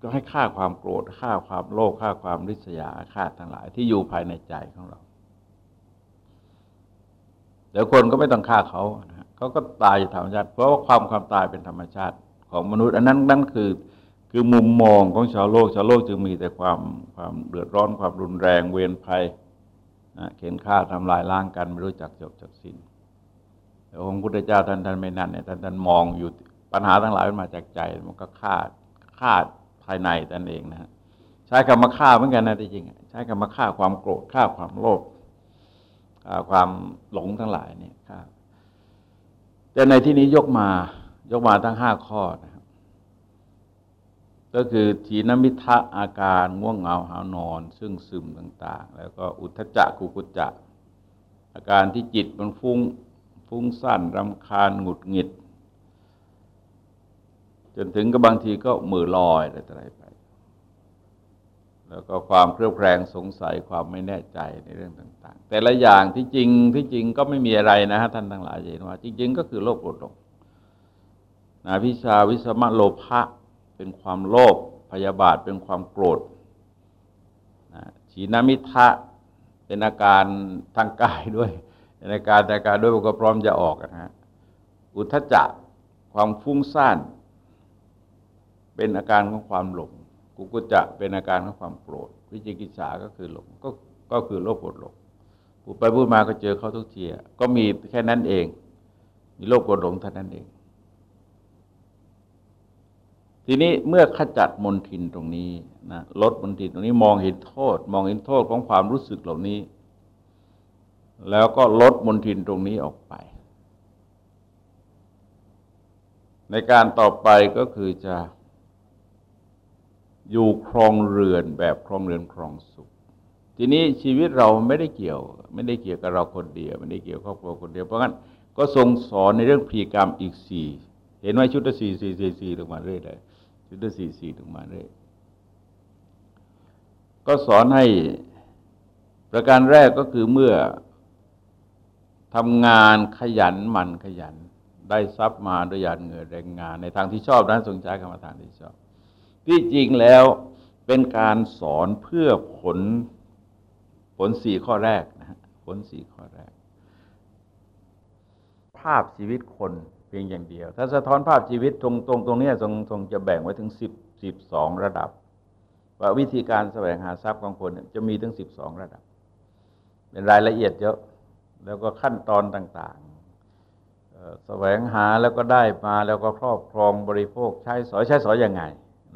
A: ก็ให้ฆ่าความโกรธฆ่าความโลภฆ่าความริษยาฆ่าทั้งหลาย ที่อยู่ภายในใจของเราแต่คนก็ไม่ต้องฆ่าเขาเขาก็ตายธรรมชาติ เพราะว่าความความตายเป็นธรรมชาติของมนุษย์ อันนั้นนั่นคือคือมุมมองของชาวโลก ชาวโลกจึงมีแต่ความความเดือดร้อนความรุนแรงเวรภัยเข็นฆ่าทำลายล้างกันไม่รู้จักจบจักสิ้นแต่องค์พุทธเจ้าท่านท่านไม่นั่นเนี่ยท่านท่านมองอยู่ปัญหาทั้งหลายมันมาจากใจมันก็ฆ่าฆ่า ภายในตนเองนะฮะใช้คำมาฆ่าเหมือนกันนะที่จริง ใช้คำมาฆ่าความโกรธฆ่าความโลภความหลงทั้งหลายเนี่ยฆ่าแต่ในที่นี้ยกมายกมาทั้งห้าข้อนะครับ ก็คือทีนมิทะอาการง่วงเหงาหานอน ซึ่งซึมต่าง ๆ แล้วก็อุทจักกุกุจจะอาการที่จิตมันฟุ้งฟุ้งสั้นรำคาญหงุดหงิด จนถึงกับางทีก็มือลอยอะไรไป แล้วก็ความเครือบแคลงสงสัยความไม่แน่ใจในเรื่องต่าง ๆ แต่ละอย่างที่จริงที่จริงก็ไม่มีอะไรนะฮะท่านทั้งหลายเห็นว่า จริง ๆ ก็คือโลภโกรธหลงนะพิชาวิสมะโลภะเป็นความโลภพยาบาทเป็นความโกรธนะฉีนามิทะเป็นอาการทางกายด้วยในการแต่การด้วยก็พร้อมจะออกนะฮะอุทจจะความฟุ้งซ่าน เป็นอาการของความหลงกุกุจะเป็นอาการของความโกรธวิจิกิจฉาก็คือหลงก็ก็คือโลภโกรธหลงพูดไปพูดมาก็เจอเขาทุกทีก็มีแค่นั้นเอง มีโลภโกรธหลงเท่านั้นเอง ทีนี้เมื่อขจัดมนทินตรงนี้นะลดมนทินตรงนี้มองเห็นโทษ มองเห็นโทษของความรู้สึกเหล่านี้ แล้วก็ลดมนทินตรงนี้ออกไป ในการต่อไปก็คือจะ อยู่ครองเรือนแบบครองเรือนครองสุข ทีนี้ชีวิตเราไม่ได้เกี่ยว ไม่ได้เกี่ยวกับเราคนเดียว ไม่ได้เกี่ยวกับครอบครัวคนเดียวเพราะงั้นก็ทรงสอนในเรื่องพีกรรมอีกสี่เห็นไหมชุดละสี่สี่สี่สี่ลงมาเรื่อยเลยชุดละสี่สี่ลงมาเรื่อยก็สอนให้ประการแรกก็คือเมื่อทำงานขยันมันขยัน ได้ทรัพย์มาด้วยยานเงินแรงงานในทางที่ชอบนั้นทรงใช้คำว่าทางที่ชอบ ที่จริงแล้วเป็นการสอนเพื่อผลผลสี่ข้อแรกนะผลสี่ข้อแรก ภาพชีวิตคนเพียงอย่างเดียว ถ้าสะท้อนภาพชีวิตตรงตรงตรงนี้ทรงทรงจะแบ่งไว้ถึงสิบสิบสองระดับ ว่าวิธีการแสวงหาทรัพย์ของคนจะมีถึงสิบสองระดับ เป็นรายละเอียดเยอะ แล้วก็ขั้นตอนต่างๆแสวงหาแล้วก็ได้มาแล้วก็ครอบครองบริโภคใช้สอยใช้สอยอยังไง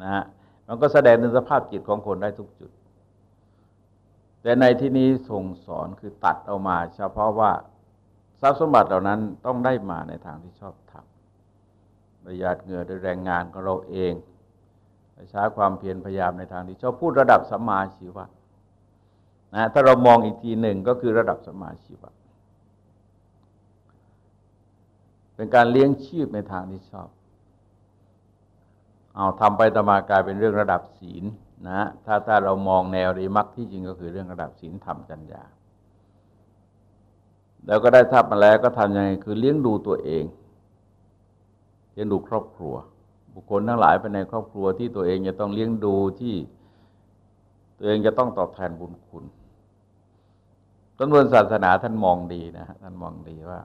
A: นะฮะมันก็แสดงถึงสภาพจิตของคนได้ทุกจุด แต่ในที่นี้ส่งสอนคือตัดออกมา เฉพาะว่าทรัพย์สมบัติเหล่านั้นต้องได้มาในทางที่ชอบทำประหยัดเงื่อด้วยแรงงานของเราเองใช้ความเพียรพยายามในทางที่ชอบพูดระดับสัมมาชีวะนะถ้าเรามองอีกทีหนึ่งก็คือระดับสัมมาชีวะเป็นการเลี้ยงชีพในทางที่ชอบ เอาทำไปตมากลายเป็นเรื่องระดับศีลนะถ้าถ้าเรามองแนวรีมักที่จริงก็คือเรื่องระดับศีลธรรมจัญญาแล้วก็ได้ทับมาแล้วก็ทำยังไงคือเลี้ยงดูตัวเองเลี้ยงดูครอบครัว บุคคลทั้งหลายไปในครอบครัวที่ตัวเองจะต้องเลี้ยงดูที่ตัวเองจะต้องตอบแทนบุญคุณต้นวนศาสนาท่านมองดีนะฮะท่านมองดีว่า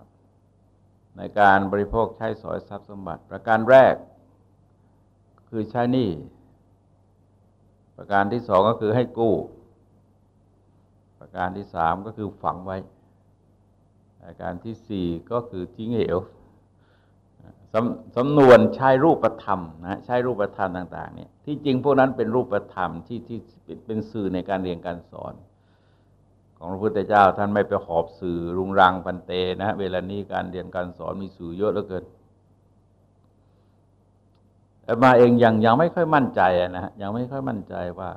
A: ในการบริโภคใช้สอยทรัพย์สมบัติ ประการแรก คือใช้หนี้ประการที่สองก็คือให้กู้ ประการที่สามก็คือฝังไว้ ประการที่สี่ก็คือทิ้งเหวสำสำนวนใช้รูปธรรมนะใช้รูปธรรมต่างๆเนี่ยที่จริงพวกนั้นเป็นรูปธรรมที่ที่เป็นสื่อในการเรียนการสอน ของพระพุทธเจ้าท่านไม่ไปหอบสื่อรุงรังพันเตนะเวลานี้การเรียนการสอนมีสื่อเยอะเหลือเกิน มาเองยังยังไม่ค่อยมั่นใจนะฮะยังไม่ค่อยมั่นใจว่า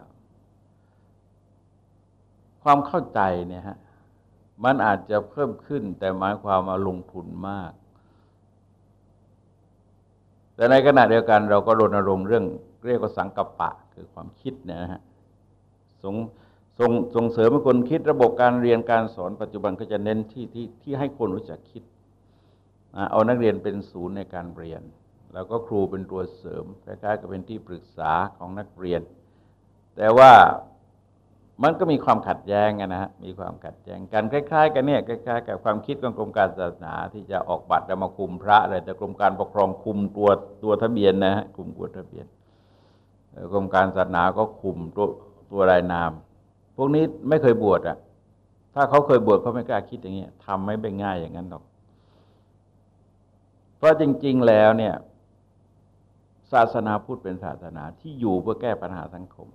A: ความเข้าใจเนี่ยฮะมันอาจจะเพิ่มขึ้น แต่หมายความมาลงทุนมาก แต่ในขณะเดียวกัน เราก็รณรงค์เรื่องเรียกว่าสังกัปปะ คือความคิดนะฮะส่งส่งส่งเสริมให้คนคิดระบบการเรียนการสอนปัจจุบันก็จะเน้นที่ที่ที่ให้คนรู้จักคิด เอานักเรียนเป็นศูนย์ในการเรียน แล้วก็ครูเป็นตัวเสริมคล้ายๆกับเป็นที่ปรึกษาของนักเรียน แต่ว่ามันก็มีความขัดแย้งนะฮะมีความขัดแย้งกันคล้าย ๆ กันเนี่ยคล้ายๆ กับความคิดของกรมการศาสนา ที่จะออกบัตรแล้วมาคุมพระอะไรแต่กรมการปกครองคุมตัวตัวทะเบียนนะฮะคุมตัวทะเบียนกรมการศาสนาก็คุมตัวตัวรายนาม พวกนี้ไม่เคยบวชอะ ถ้าเขาเคยบวชเขาไม่กล้าคิดอย่างเงี้ยทำไม่เป็นง่ายอย่างนั้นหรอก เพราะจริง ๆ แล้วเนี่ย ศาสนาพุทธเป็นศาสนาที่อยู่เพื่อแก้ปัญหาสังคม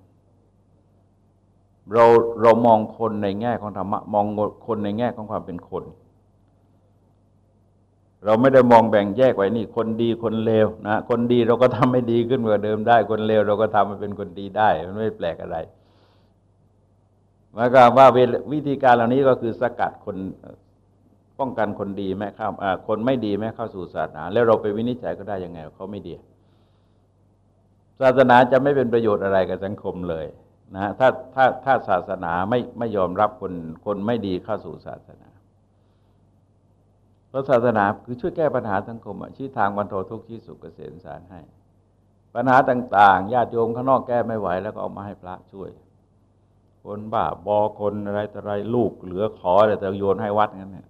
A: เราเรามองคนในแง่ของธรรมะมองคนในแง่ของความเป็นคน เราไม่ได้มองแบ่งแยกไว้นี่ คนดีคนเลวนะคนดีเราก็ทำให้ดีขึ้นกว่าเดิมได้ คนเลวเราก็ทำให้เป็นคนดีได้ มันไม่แปลกอะไรหมายความว่าวิธีการเหล่านี้ก็คือสกัดคนป้องกันคนดีแม่เข้าคนไม่ดีแม่เข้าสู่ศาสนา แล้วเราไปวินิจฉัยก็ได้ยังไงเขาไม่ดี ศาสนาจะไม่เป็นประโยชน์อะไรกับสังคมเลยนะถ้าถ้าถ้าศาสนาไม่ไม่ยอมรับคนคนไม่ดีเข้าสู่ศาสนา เพราะศาสนาคือช่วยแก้ปัญหาสังคมชี้ทางบรรเทาทุกข์ชี้สุขเกษมสารให้ ปัญหาต่าง ๆ ญาติโยมข้างนอกแก้ไม่ไหว แล้วก็เอามาให้พระช่วย คนบ้าบอคนอะไรต่อะไรลูกเหลือขอแต่โยนให้วัดงั้นเนี่ย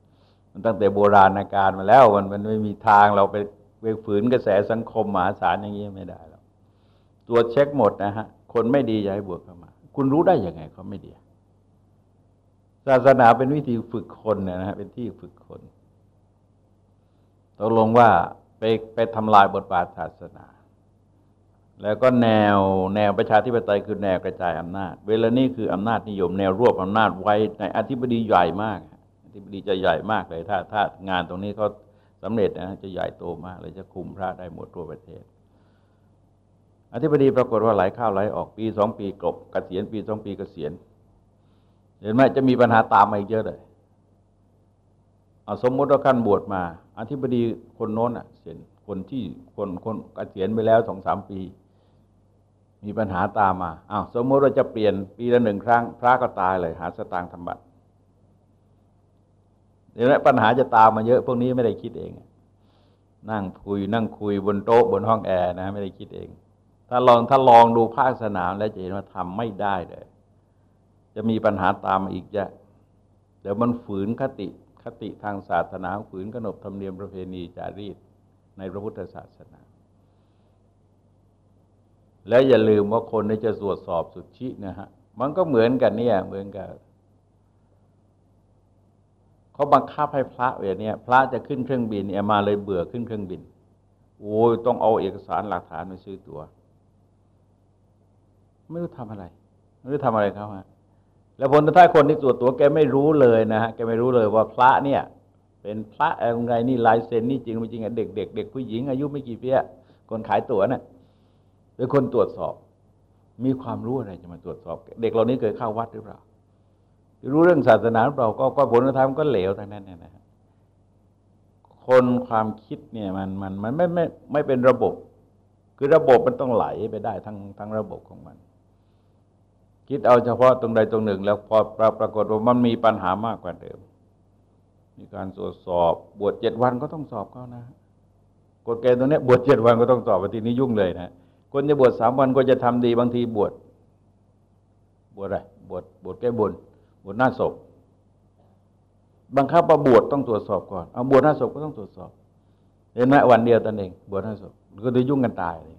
A: มันตั้งแต่โบราณการมาแล้วมันมันไม่มีทางเราไปไปฝืนกระแสสังคมมหาศาลอย่างนี้ไม่ได้แล้ว ตรวจเช็คหมดนะฮะ คนไม่ดีอย่าให้บวชเข้ามา คุณรู้ได้ยังไงเขาไม่ดี ศาสนาเป็นวิธีฝึกคนนะฮะเป็นที่ฝึกคนตกลงว่าไปไปทำลายบทบาทศาสนา แล้วก็แนวแนวประชาธิปไตยคือแนวกระจายอำนาจ เวลานี้คืออำนาจนิยม แนวรวบอำนาจไว้ในอธิบดีใหญ่มาก อธิบดีจะใหญ่มากเลย ถ้าถ้างานตรงนี้เขาสำเร็จนะจะใหญ่โตมากเลยจะคุมพระได้หมดทั่วประเทศ อธิบดีปรากฏว่าไหลเข้าไหลออกปีสองปีกบเกษียณปีสองปีเกษียณเห็นไหมจะมีปัญหาตามมาอีกเยอะเลยเอาสมมติว่าขั้นบวชมา อธิบดีคนโน้นอะเสียนคนที่คนคนเกษียณไปแล้วสองสามปี มีปัญหาตามมาอ้าวสมมติเราจะเปลี่ยนปีละหนึ่งครั้ง พระก็ตายเลย หาสตางค์ทำบัตรเดี๋ยวนี้ปัญหาจะตามมาเยอะ พวกนี้ไม่ได้คิดเอง นั่งคุยนั่งคุยบนโต๊ะบนห้องแอร์นะ ไม่ได้คิดเอง ถ้าลองถ้าลองดูภาคสนามแล้วจะเห็นว่าทำไม่ได้เลย จะมีปัญหาตามมาอีกเยอะเดี๋ยวมันฝืนคติคติทางศาสนา ฝืนขนบธรรมเนียมประเพณีจารีตในพระพุทธศาสนา และอย่าลืมว่าคนที่จะตรวจสอบสุทธินะฮะมันก็เหมือนกันเนี่ย เหมือนกันเขาบังคับให้พระเวลนี้พระจะขึ้นเครื่องบินเนี่ยมาเลยเบื่อขึ้นเครื่องบิน โอ้ยต้องเอาเอกสารหลักฐานมาซื้อตั๋ว ไม่รู้ทำอะไรไม่รู้ทำอะไรเขาฮะแล้วผลท้ายคนที่ตรวจตัวแกไม่รู้เลยนะฮะแกไม่รู้เลยว่าพระเนี่ย เป็นพระอะไรนี่ลายเซ็นนี่จริงไม่จริงอะเด็กเด็กเด็กผู้หญิง อายุไม่กี่ปีคนขายตั๋วน่ะเป็นคนตรวจสอบ มีความรู้อะไรจะมาตรวจสอบ เด็กเหล่านี้เคยเข้าวัดหรือเปล่ารู้เรื่องศาสนาเราก็ก็ผลธรรมก็เหลวทั้งนั้นเนี่ยนะคนความคิดเนี่ยมันมันมันไม่ไม่ไม่เป็นระบบ คือระบบมันต้องไหลไปได้ทั้งทั้งระบบของมัน คิดเอาเฉพาะตรงใดตรงหนึ่ง แล้วพอปรากฏว่ามันมีปัญหามากกว่าเดิม มีการตรวจสอบบวชเจ็ดวันก็ต้องสอบเขานะกฎเกณฑ์ตรงนี้บวชเจ็ดวันก็ต้องสอบทีนี้ยุ่งเลยนะคนจะบวชสามวันก็จะทำดีบางทีบวชบวชอะไรบวชบวชแก้บนบวชหน้าศพบังคับประบวชต้องตรวจสอบก่อนเอาบวชหน้าศพก็ต้องตรวจสอบเห็นไหมวันเดียวตนเอง บวชหน้าศพก็จะยุ่งกันตายเลย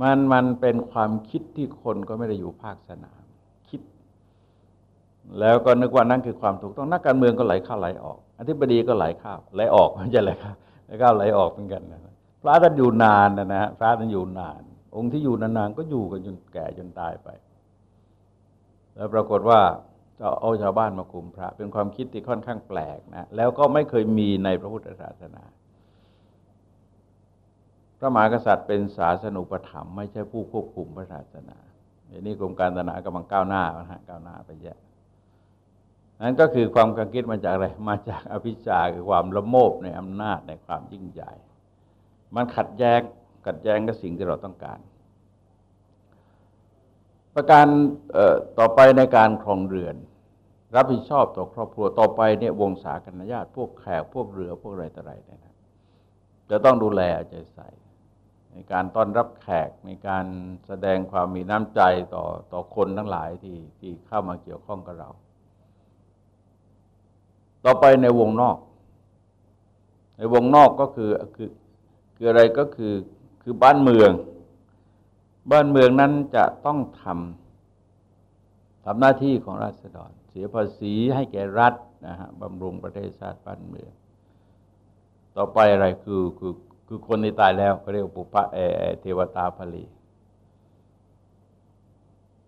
A: มันมันเป็นความคิดที่คนก็ไม่ได้อยู่ภาคสนามคิด แล้วก็นึกว่านั่นคือความถูกต้องนักการเมืองก็ไหลเข้าไหลออกอธิบดีก็ไหลเข้าไหลออกไม่ใช่ไหลเข้าไหลเข้าไหลออกเหมือนกันนะพระท่านอยู่นานนะนะพระท่านอยู่นาน องค์ที่อยู่นานๆก็อยู่กันจนแก่จนตายไป แล้วปรากฏว่าจะเอาชาวบ้านมาคุมพระ เป็นความคิดที่ค่อนข้างแปลกนะแล้วก็ไม่เคยมีในพระพุทธศาสนา ระมหากษัตริย์เป็นศาสนุปถัมภ์ไม่ใช่ผู้ควบคุมพระศาสนาอันนี้กรมการศาสนากำลังก้าวหน้านะฮะก้าวหน้าไปเยอะนั้นก็คือความกังคิดมาจากอะไร มาจากอภิชาคือความละโมบในอำนาจในความยิ่งใหญ่ มันขัดแย้งขัดแย้งกับสิ่งที่เราต้องการ ประการต่อไปในการครองเรือน รับผิดชอบต่อครอบครัวต่อไปเนี่ยวงศาคณะญาติพวกแขกพวกเรือพวกอะไรต่ออะไรเนี่ยนะจะต้องดูแลใจใส่ ในการต้อนรับแขกในการแสดงความมีน้ำใจต่อต่อคนทั้งหลายที่ที่เข้ามาเกี่ยวข้องกับเรา ต่อไปในวงนอก ในวงนอกก็คือคือคืออะไรก็คือคือบ้านเมือง บ้านเมืองนั้นจะต้องทำทำหน้าที่ของราษฎร เสียภาษีให้แก่รัฐนะฮะบำรุงประเทศชาติบ้านเมือง ต่อไปอะไรคือคือ คือคนที่ตายแล้วเขาเรียกปุพพะเทวตาภลี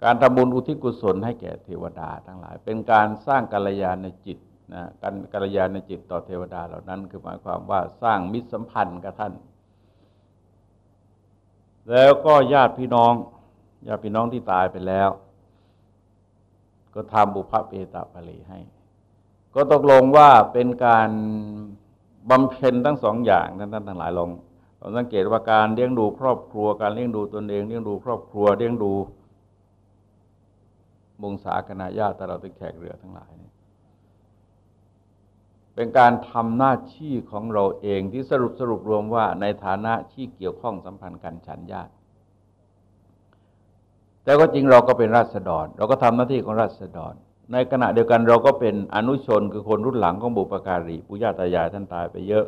A: การทำบุญอุทิศกุศลให้แก่เทวดาทั้งหลาย เป็นการสร้างกัลยาณจิตนะการกัลยาณจิตต่อเทวดาเหล่านั้น คือหมายความว่าสร้างมิตรสัมพันธ์กับท่าน แล้วก็ญาติพี่น้องญาติพี่น้องที่ตายไปแล้ว ก็ทำบุพเพตาภลีให้ ก็ตกลงว่าเป็นการ บำเพ็ญทั้งสองอย่างท่านท่านทั้งหลายลองเราสังเกตว่าการเลี้ยงดูครอบครัวการเลี้ยงดูตนเองเลี้ยงดูครอบครัวเลี้ยงดูมงสาคณะญาติเราเป็นแขกเรือทั้งหลายนี่เป็นการทำหน้าที่ของเราเองที่สรุปสรุปรวมว่าในฐานะที่เกี่ยวข้องสัมพันธ์กันฉันญาติ แต่ก็จริงเราก็เป็นราษฎร เราก็ทำหน้าที่ของราษฎร ในขณะเดียวกันเราก็เป็นอนุชนคือคนรุ่นหลังของบุปการีปุญญาตายายท่านตายไปเยอะ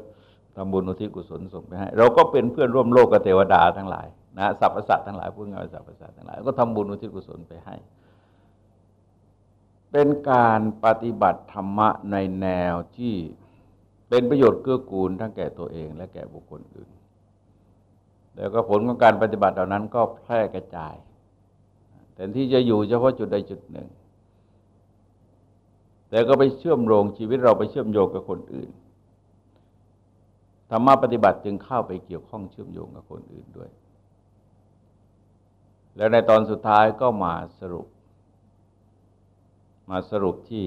A: ทำบุญอุทิศกุศลส่งไปให้ เราก็เป็นเพื่อนร่วมโลกกับเทวดาทั้งหลายนะสรรพสัตว์ทั้งหลายพูดง่ายสรรพสัตว์ทั้งหลาย ก็ทำบุญอุทิศกุศลไปให้ เป็นการปฏิบัติธรรมะในแนวที่เป็นประโยชน์เกื้อกูลทั้งแก่ตัวเองและแก่บุคคลอื่น แล้วก็ผลของการปฏิบัติเหล่านั้นก็แพร่กระจาย แต่ที่จะอยู่เฉพาะจุดใดจุดหนึ่ง แต่ก็ไปเชื่อมโยงชีวิตเราไปเชื่อมโยงกับคนอื่นธรรมะปฏิบัติจึงเข้าไปเกี่ยวข้องเชื่อมโยงกับคนอื่นด้วย แล้วในตอนสุดท้ายก็มาสรุป มาสรุปที่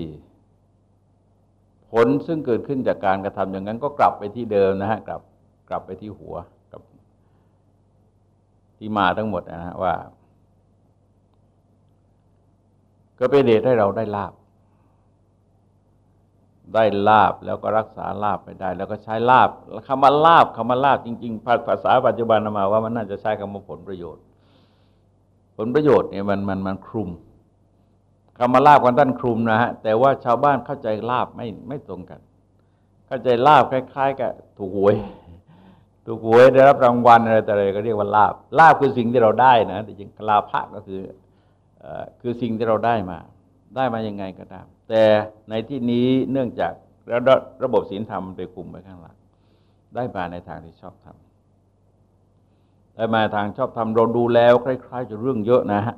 A: ผลซึ่งเกิดขึ้นจากการกระทำอย่างนั้นก็กลับไปที่เดิมนะฮะกลับกลับไปที่หัวกับที่มาทั้งหมดนะฮะว่า ก็เป็นเดชให้เราได้ลาบ ได้ลาบแล้วก็รักษาลาบไปได้ แล้วก็ใช้ลาบคำว่าลาบคำว่าลาบจริง ๆ ภาษาปัจจุบันมาว่ามันน่าจะใช้คำว่าผลประโยชน์ ผลประโยชน์เนี่ยมันมันมันคลุมคำมาลาบกันท่านคลุมนะฮะแต่ว่าชาวบ้านเข้าใจลาบไม่ไม่ตรงกัน เข้าใจลาบคล้าย ๆ กับถูกหวยถูกหวยได้รับรางวัลอะไรแต่อะไรก็เรียกว่าลาบลาบคือสิ่งที่เราได้นะแต่จริงลาภะก็คือคือสิ่งที่เราได้มา ได้มายังไงก็ตาม แต่ในที่นี้เนื่องจากระระบบศีลธรรมไปคุมไว้ข้างหลัง ได้มาในทางที่ชอบทำได้มาทางชอบทำเราดูแล้วคล้ายๆจะเรื่องเยอะนะฮะ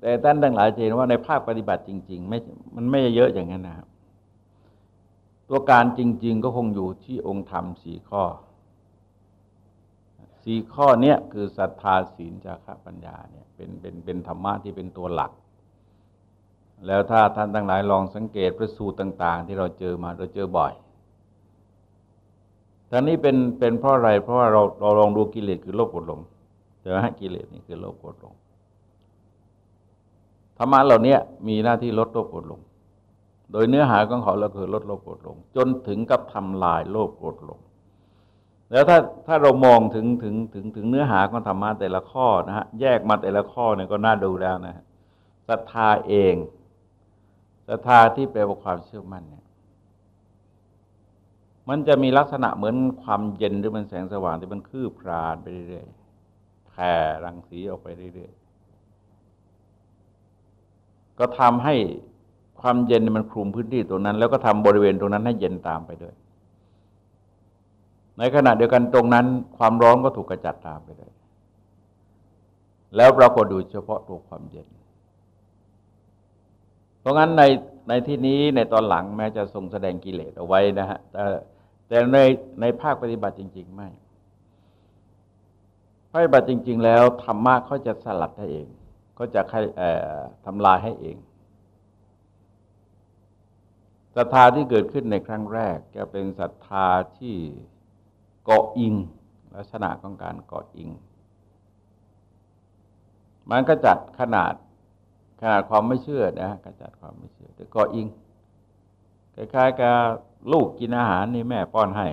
A: แต่ท่านทั้งหลายเห็นว่าในภาคปฏิบัติจริง ๆ ไม่มันไม่เยอะอย่างนั้นนะครับตัวการจริง ๆ ก็คงอยู่ที่องค์ธรรมสี่ข้อสี่ข้อเนี้ยคือศรัทธาศีลจาระปัญญาเนี่ยเป็นเป็นเป็นธรรมะที่เป็นตัวหลัก แล้วถ้าท่านทั้งหลายลองสังเกตพระสูตรต่าง ๆ ที่เราเจอมาเราเจอบ่อยตอนนี้เป็นเป็นเพราะอะไร เพราะว่าเราเราลองดูกิเลสคือโลภกดลงเจอฮะกิเลสนี่คือโลภกดลงธรรมะเหล่านี้มีหน้าที่ลดโลภโกรธลง โดยเนื้อหาของเขาเราคือลดโลภโกรธลง จนถึงกับทำลายโลภโกรธลง แล้วถ้าถ้าเรามองถึงถึงถึงถึงเนื้อหาของธรรมะแต่ละข้อนะฮะแยกมาแต่ละข้อเนี่ยก็น่าดูแล้วนะฮะศรัทธาเอง ศรัทธาที่แปลว่าความเชื่อมั่นเนี่ยมันจะมีลักษณะเหมือนความเย็นหรือมันแสงสว่างที่มันคืบคลานไปเรื่อยๆแผ่รังสีออกไปเรื่อยๆก็ทำให้ความเย็นมันคลุมพื้นที่ตรงนั้น แล้วก็ทำบริเวณตรงนั้นให้เย็นตามไปด้วย ในขณะเดียวกันตรงนั้น ความร้อนก็ถูกกระจัดตามไปด้วยแล้วเราก็ดูเฉพาะตัวความเย็น ราะงั้นในในที่นี้ในตอนหลังแม้จะทรงแสดงกิเลสเอาไว้นะฮะแต่แต่ในในภาคปฏิบัติจริง ๆ ไม่ปฏิบัติจริง ๆ แล้วธรรมะเขาจะสลัดให้เองก็จะทำลายให้เองศรัทธาที่เกิดขึ้นในครั้งแรกจะเป็นศรัทธาที่เกาะอิง ลักษณะของการเกาะอิง มันก็จัดขนาด ขนาดความไม่เชื่อนะก็จัดความไม่เชื่อแต่เกาะอิงคล้ายๆกับลูกกินอาหารนี่แม่ป้อนให้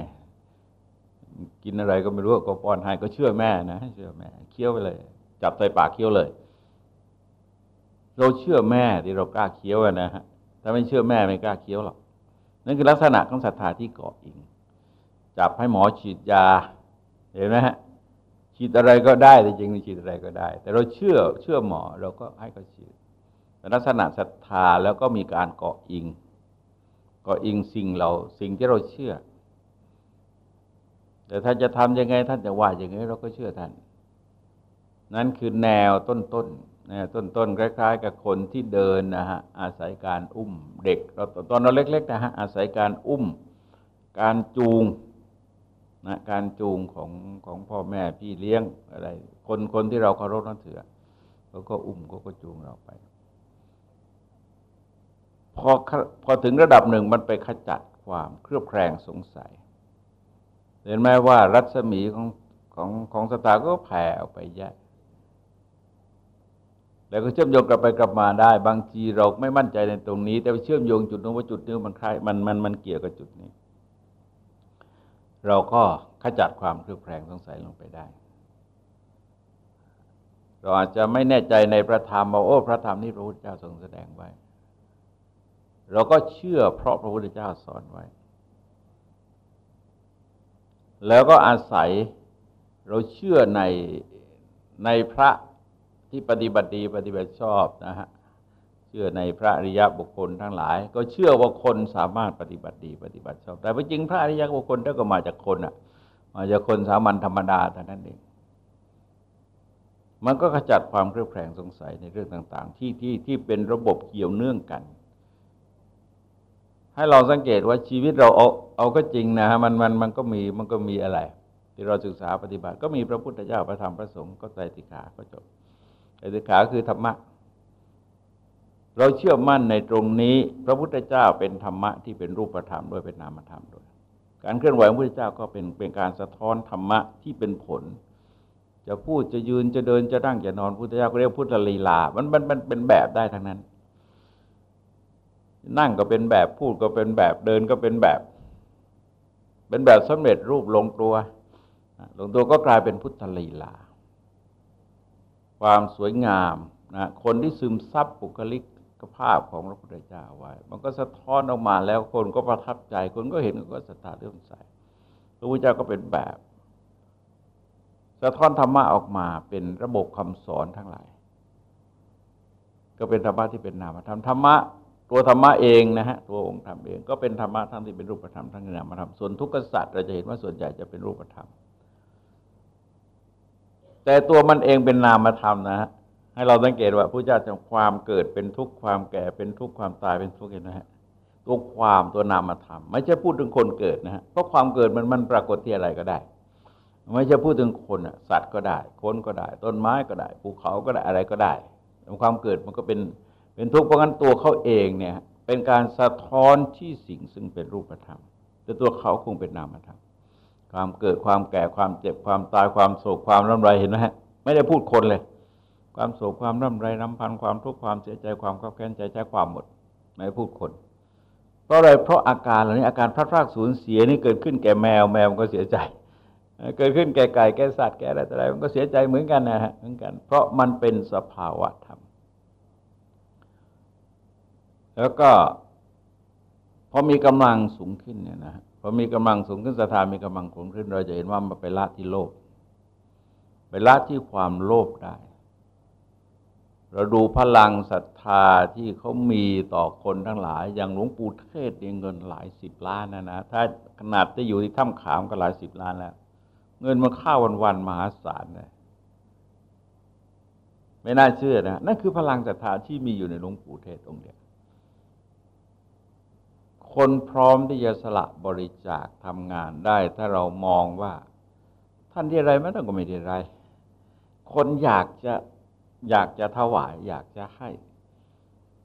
A: กินอะไรก็ไม่รู้ก็ป้อนให้ก็เชื่อแม่นะเชื่อแม่เคี้ยวไปเลย จับใส่ปากเคี้ยวเลย เราเชื่อแม่ที่เรากล้าเคี้ยวนะฮะถ้าไม่เชื่อแม่ไม่กล้าเคี้ยวหรอกนั่นคือลักษณะของศรัทธาที่เกาะอิง จับให้หมอฉีดยา เห็นไหมฮะฉีดอะไรก็ได้แต่จริงๆฉีดอะไรก็ได้ แต่เราเชื่อเชื่อหมอเราก็ให้เขาฉีด แต่ลักษณะศรัทธาแล้วก็มีการเกาะอิง เกาะอิงสิ่งเราสิ่งที่เราเชื่อ แต่ท่านจะทำยังไง ท่านจะว่าอย่างไงเราก็เชื่อท่าน นั่นคือแนวต้นๆนะต้นๆคล้ายๆ กับคนที่เดินนะฮะอาศัยการอุ้มเด็กเราตอนเราเล็กๆนะฮะอาศัยการอุ้ม การจูงนะการจูงของของพ่อแม่พี่เลี้ยงอะไร คนคนที่เราเคารพนับถือเขาก็อุ้มเขาก็จูงเราไป พอพอถึงระดับหนึ่งมันไปขจัดความเครือบแคลงสงสัย เห็นไหมว่ารัศมีของของของศรัทธาก็แผ่ออกไปแยะแล้วก็เชื่อมโยงกลับไปกลับมาได้ บางทีเราไม่มั่นใจในตรงนี้ แต่ไปเชื่อมโยงจุดนู้นว่าจุดนี้มันคล้ายมันมันมันเกี่ยวกับจุดนี้ เราก็ขจัดความเครือบแคลงสงสัยลงไปได้ เราอาจจะไม่แน่ใจในพระธรรมว่าโอ้พระธรรมนี่พระพุทธเจ้าทรงแสดงไว้ เราก็เชื่อเพราะพระพุทธเจ้าสอนไว้ แล้วก็อาศัยเราเชื่อในในพระที่ปฏิบัติดีปฏิบัติชอบนะฮะเชื่อในพระอริยบุคคลทั้งหลาย ก็เชื่อว่าคนสามารถปฏิบัติดีปฏิบัติชอบ แต่จริงพระอริยบุคคลท่านก็มาจากคนอะมาจากคนสามัญธรรมดาแต่นั้นเองมันก็ขจัดความเครือบแคลงสงสัยในเรื่องต่าง ๆ ที่ที่ที่เป็นระบบเกี่ยวเนื่องกัน ให้เราสังเกตว่าชีวิตเราเอาเอาก็จริงนะฮะมันมันมันก็มีมันก็มีอะไร ที่เราศึกษาปฏิบัติ ก็มีพระพุทธเจ้าพระธรรมพระสงฆ์ก็ใจติขาก็จบใจติขาคือธรรมะ เราเชื่อมั่นในตรงนี้ พระพุทธเจ้าเป็นธรรมะที่เป็นรูปธรรมด้วยเป็นนามธรรมด้วยการเคลื่อนไหวของพระพุทธเจ้าก็เป็นเป็นการสะท้อนธรรมะที่เป็นผล จะพูดจะยืนจะเดินจะนั่งจะนอนพุทธเจ้าก็เรียกพุทธลีลามันมันมันเป็นแบบได้ทั้งนั้น นั่งก็เป็นแบบพูดก็เป็นแบบเดินก็เป็นแบบ เป็นแบบสำเร็จรูปลงตัว ลงตัวก็กลายเป็นพุทธลีลา ความสวยงามนะคนที่ซึมซับบุคลิกภาพของพระพุทธเจ้าไว้ มันก็สะท้อนออกมาแล้วคนก็ประทับใจ คนก็เห็นก็ศรัทธาเรื่อมใสพระพุทธเจ้าก็เป็นแบบ สะท้อนธรรมะออกมาเป็นระบบคำสอนทั้งหลาย ก็เป็นธรรมะที่เป็นนามธรรมธรรมะ ตัวธรรมะเองนะฮะตัวองค์ธรรมเองก็เป็นธรรมะทั้งที่เป็นรูปธรรมทั้งนามธรรมส่วนทุกขสัตว์เราจะเห็นว่าส่วนใหญ่จะเป็นรูปธรรม แต่ตัวมันเองเป็นนามธรรมนะฮะให้เราสังเกตว่าพระเจ้าจะความเกิดเป็นทุกข์ความแก่เป็นทุกข์ความตายเป็นทุกข์เห็นไหมฮะตัวความตัวนามธรรมไม่ใช่พูดถึงคนเกิดนะฮะเพราะความเกิดมันมันปรากฏที่อะไรก็ได้ ไม่ใช่พูดถึงคนอะสัตว์ก็ได้ คนก็ได้ ต้นไม้ก็ได้ภูเขาก็ได้อะไรก็ได้ความเกิดมันก็เป็น เป็นทุกข์เพราะงั้นตัวเขาเองเนี่ยเป็นการสะท้อนที่สิ่งซึ่งเป็นรูปธรรม แต่ตัวเขาคงเป็นนามธรรมความเกิดความแก่ความเจ็บความตายความโศกความร่ำไรเห็นไหมฮะไม่ได้พูดคนเลย ความโศกความร่ำไรรำพันความทุกข์ความเสียใจความขับแค้นใจใช้ความหมด ไม่พูดคน เพราะอะไรเพราะอาการเหล่านี้อาการพลาดพลาดสูญเสียนี่เกิดขึ้นแก่แมวแมวมันก็เสียใจ เกิดขึ้นแก่ไก่แก่สัตว์แก่อะไรต่ออะไรมันก็เสียใจเหมือนกันนะฮะเหมือนกัน เพราะมันเป็นสภาวะธรรม แล้วก็พอมีกำลังสูงขึ้นเนี่ยนะพอมีกำลังสูงขึ้นสถามีกำลังสูงขึ้น เราจะเห็นว่ามันไปละที่โลภไปละที่ความโลภได้ เราดูพลังศรัทธาที่เขามีต่อคนทั้งหลาย อย่างหลวงปู่เทศเนี่ยเงินหลายสิบล้านนะนะ ถ้าขนาดจะอยู่ที่ถ้ำขามก็หลายสิบล้านแล้ว เงินมันข้าวันวันมหาศาลเลยไม่น่าเชื่อนะ นั่นคือพลังศรัทธาที่มีอยู่ในหลวงปู่เทศองค์เดียว คนพร้อมที่จะสละบริจาคทำงานได้ ถ้าเรามองว่า ท่านที่ไรไม่ต้องก็ไม่ได้ไร คนอยากจะอยากจะถวาย อยากจะให้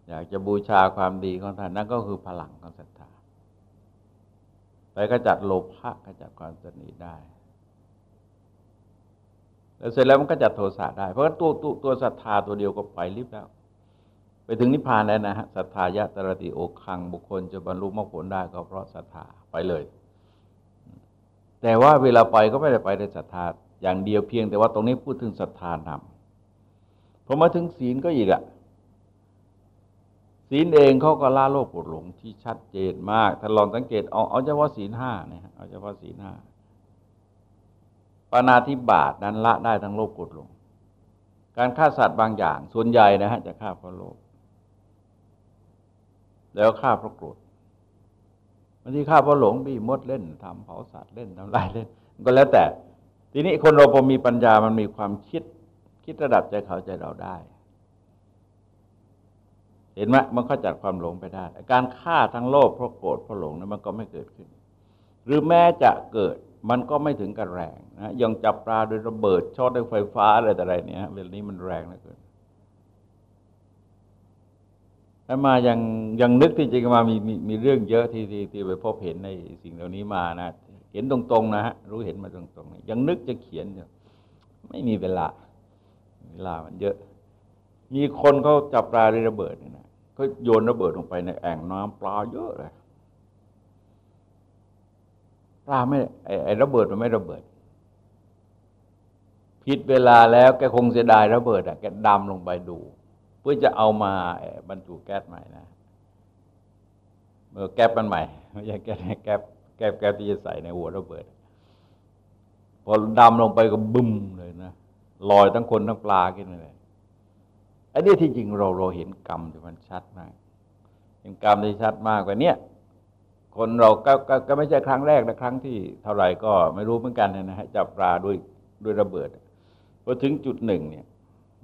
A: อยากจะบูชาความดีของท่านนั่นก็คือพลังของศรัทธาไปกระจัดโลภะกระจัดความสนิทได้แล้วเสร็จแล้วมันก็จัดโทสะได้ เพราะตัวตัวตัวศรัทธาตัวเดียวก็ไปรีบแล้ว ไปถึงนิพพานแล้วนะฮะศรัทธายะตระติโอคัง บุคคลจะบรรลุมรรคผลได้ก็เพราะศรัทธาไปเลย แต่ว่าเวลาไปก็ไม่ได้ไปด้วยศรัทธาอย่างเดียวเพียง แต่ว่าตรงนี้พูดถึงศรัทธานำพอมาถึงศีลก็อีกอะศีลเองเขาก็ละโลภโกรธหลงที่ชัดเจนมากถ้าลองสังเกตเอาเอาเฉพาะศีลห้าเนี่ยเอาเฉพาะศีลห้าปานาธิบาตนั้นละได้ทั้งโลภโกรธหลง การฆ่าสัตว์บางอย่าง ส่วนใหญ่นะฮะจะฆ่าเพราะโลภ แล้วฆ่าเพราะโกรธบางทีฆ่าเพราะหลงบี้มดเล่นทำเผาสัตว์เล่นทำลายเล่น ก็แล้วแต่ ทีนี้คนเราพอมีปัญญามันมีความคิด คิดระดับใจเขาใจเราได้ เห็นไหมมันก็จัดความหลงไปได้ การฆ่าทั้งโลภเพราะโกรธเพราะหลงนั้นมันก็ไม่เกิดขึ้น หรือแม้จะเกิดมันก็ไม่ถึงกับแรงนะยังจับปลาโดยระเบิดช็อตด้วยไฟฟ้าอะไรแต่ไรเนี่ยเวลานี้มันแรงเหลือเกิน แล้วมายังยังนึกที่จริงมามีมีมีเรื่องเยอะที่ที่ที่ไปพบเห็นในสิ่งเหล่านี้มานะเห็นตรงๆนะฮะรู้เห็นมาตรงๆยังนึกจะเขียนอยู่ยไม่มีเวลา เวลามันเยอะ มีคนเขาจับปลาในระเบิดเนี่ยนะเขาโยนระเบิดลงไปในแอ่งน้ำปลาเยอะเลยปลาไม่ไอ้ระเบิดมันไม่ระเบิดผิดเวลาแล้วแกคงเสียดายระเบิดอะแกดำลงไปดู พื่อจะเอามาบรรจุแก๊สใหม่นะเมื่อแก๊สมันใหม่ไม่ใช่แก๊สแก๊สแก๊สแก๊สที่จะใส่ในหัวระเบิด พอดำลงไปก็บึ้มเลยนะลอยทั้งคนทั้งปลาขึ้นเลยอันนี้ที่จริงเราเราเห็นกรรมที่มันชัดมากเห็นกรรมที่ชัดมากกว่านี้คนเราก็กก็ไม่ใช่ครั้งแรกนะครั้งที่เท่าไหร่ก็ไม่รู้เหมือนกันนะฮะจับปลาด้วยด้วยระเบิดพอถึงจุดหนึ่งเนี่ย